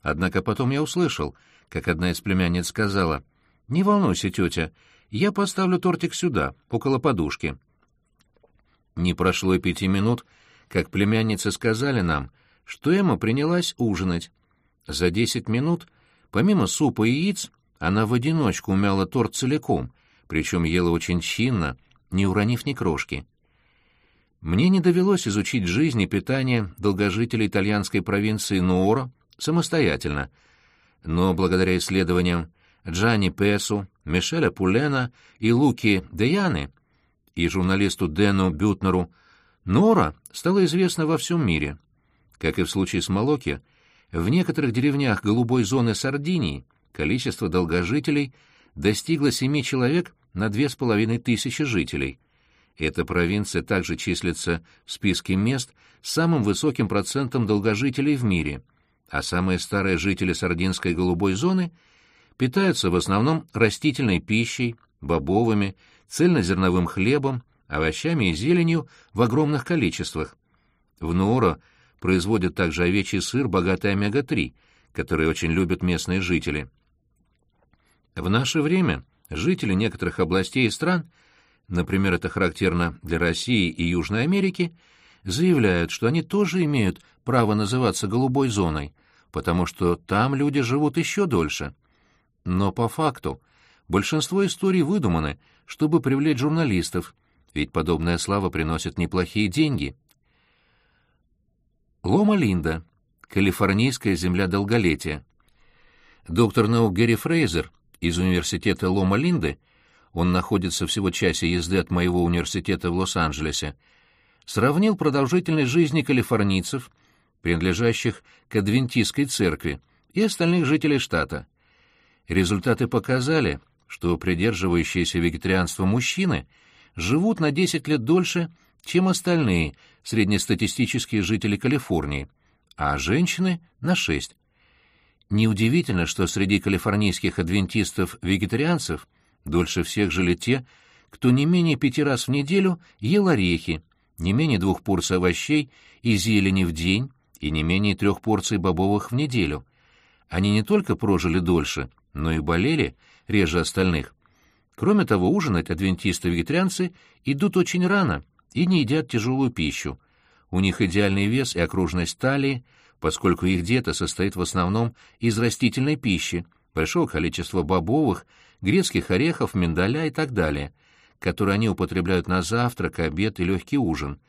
S1: Однако потом я услышал, как одна из племянниц сказала, «Не волнуйся, тетя, я поставлю тортик сюда, около подушки». Не прошло и пяти минут, как племянницы сказали нам, что Эмма принялась ужинать. За десять минут, помимо супа и яиц, она в одиночку умяла торт целиком, причем ела очень чинно, не уронив ни крошки. Мне не довелось изучить жизнь и питание долгожителей итальянской провинции Нуоро самостоятельно, но благодаря исследованиям Джанни Песу, Мишеля Пулена и Луки Деяны и журналисту Дену Бютнеру, Нора стала известна во всем мире. Как и в случае с Молоки, в некоторых деревнях голубой зоны Сардинии количество долгожителей достигло семи человек на две с половиной тысячи жителей. Эта провинция также числится в списке мест с самым высоким процентом долгожителей в мире, а самые старые жители сардинской голубой зоны питаются в основном растительной пищей, бобовыми, цельнозерновым хлебом, овощами и зеленью в огромных количествах. В Нуоро производят также овечий сыр, богатый омега-3, который очень любят местные жители. В наше время жители некоторых областей и стран, например, это характерно для России и Южной Америки, заявляют, что они тоже имеют право называться голубой зоной, потому что там люди живут еще дольше. Но по факту большинство историй выдуманы, чтобы привлечь журналистов, ведь подобная слава приносит неплохие деньги. Лома-Линда. Калифорнийская земля долголетия. Доктор наук Гэри Фрейзер из университета Лома-Линды, он находится всего часе езды от моего университета в Лос-Анджелесе, сравнил продолжительность жизни калифорнийцев, принадлежащих к Адвентистской церкви, и остальных жителей штата. Результаты показали, что придерживающиеся вегетарианства мужчины живут на 10 лет дольше, чем остальные среднестатистические жители Калифорнии, а женщины — на 6. Неудивительно, что среди калифорнийских адвентистов-вегетарианцев дольше всех жили те, кто не менее пяти раз в неделю ел орехи, не менее двух порций овощей и зелени в день и не менее трех порций бобовых в неделю. Они не только прожили дольше, но и болели реже остальных. Кроме того, ужинать адвентисты-вегетарианцы идут очень рано и не едят тяжелую пищу. У них идеальный вес и окружность талии — поскольку их диета состоит в основном из растительной пищи, большого количества бобовых, грецких орехов, миндаля и так далее, которые они употребляют на завтрак, обед и легкий ужин.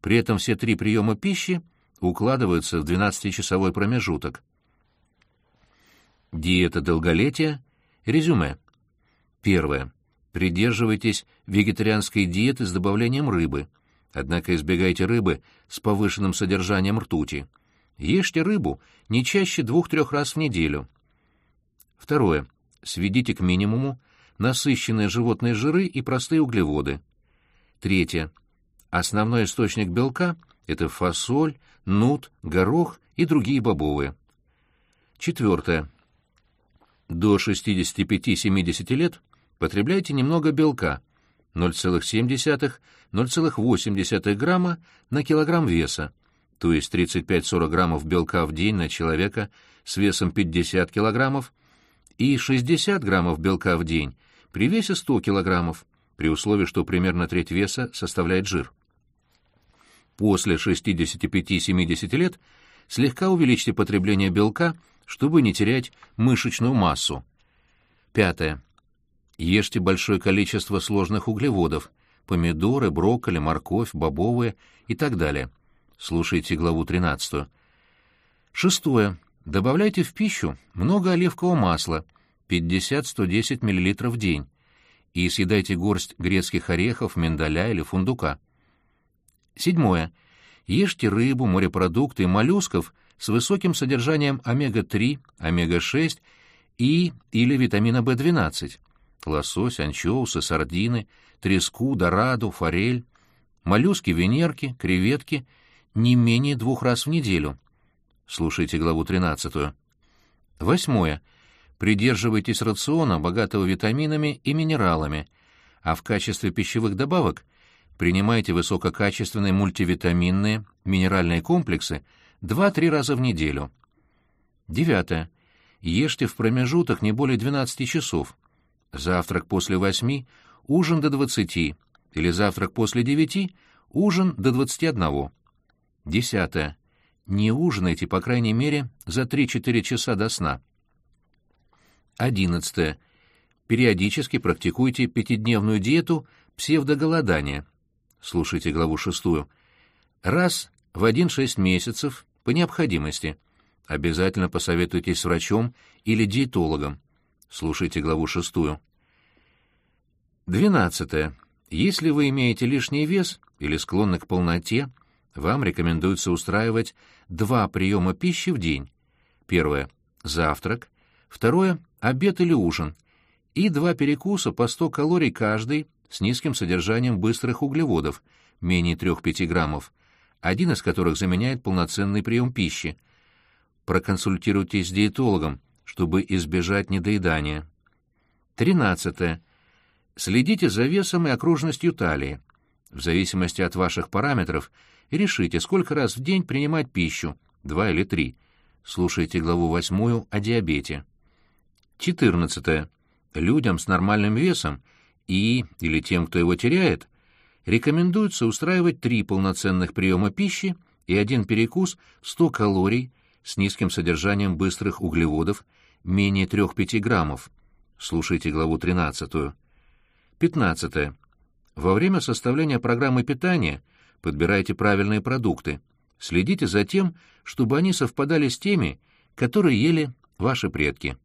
S1: При этом все три приема пищи укладываются в 12-часовой промежуток. Диета долголетия. Резюме. Первое. Придерживайтесь вегетарианской диеты с добавлением рыбы, однако избегайте рыбы с повышенным содержанием ртути. Ешьте рыбу не чаще двух-трех раз в неделю. Второе. Сведите к минимуму насыщенные животные жиры и простые углеводы. Третье. Основной источник белка – это фасоль, нут, горох и другие бобовые. Четвертое. До 65-70 лет потребляйте немного белка – 0,7-0,8 грамма на килограмм веса, то есть 35-40 граммов белка в день на человека с весом 50 килограммов и 60 граммов белка в день при весе 100 килограммов, при условии, что примерно треть веса составляет жир. После 65-70 лет слегка увеличьте потребление белка, чтобы не терять мышечную массу. Пятое. Ешьте большое количество сложных углеводов – помидоры, брокколи, морковь, бобовые и так далее – Слушайте главу 13. Шестое. Добавляйте в пищу много оливкового масла, 50-110 мл в день, и съедайте горсть грецких орехов, миндаля или фундука. Седьмое. Ешьте рыбу, морепродукты и моллюсков с высоким содержанием омега-3, омега-6 и или витамина В12. Лосось, анчоусы, сардины, треску, дораду, форель, моллюски, венерки, креветки – не менее двух раз в неделю. Слушайте главу 13. Восьмое. Придерживайтесь рациона, богатого витаминами и минералами, а в качестве пищевых добавок принимайте высококачественные мультивитаминные, минеральные комплексы 2-3 раза в неделю. Девятое. Ешьте в промежуток не более 12 часов. Завтрак после 8, ужин до 20, или завтрак после 9, ужин до 21. Десятое. Не ужинайте, по крайней мере, за 3-4 часа до сна. Одиннадцатое. Периодически практикуйте пятидневную диету псевдоголодания. Слушайте главу шестую. Раз в один-шесть месяцев по необходимости. Обязательно посоветуйтесь с врачом или диетологом. Слушайте главу шестую. Двенадцатое. Если вы имеете лишний вес или склонны к полноте, вам рекомендуется устраивать два приема пищи в день. Первое – завтрак. Второе – обед или ужин. И два перекуса по 100 калорий каждый с низким содержанием быстрых углеводов, менее 3-5 граммов, один из которых заменяет полноценный прием пищи. Проконсультируйтесь с диетологом, чтобы избежать недоедания. Тринадцатое. Следите за весом и окружностью талии. В зависимости от ваших параметров – решите, сколько раз в день принимать пищу, два или три. Слушайте главу восьмую о диабете. 14. Людям с нормальным весом и, или тем, кто его теряет, рекомендуется устраивать три полноценных приема пищи и один перекус 100 калорий с низким содержанием быстрых углеводов, менее 3-5 граммов. Слушайте главу 13. 15. Во время составления программы питания – подбирайте правильные продукты. Следите за тем, чтобы они совпадали с теми, которые ели ваши предки.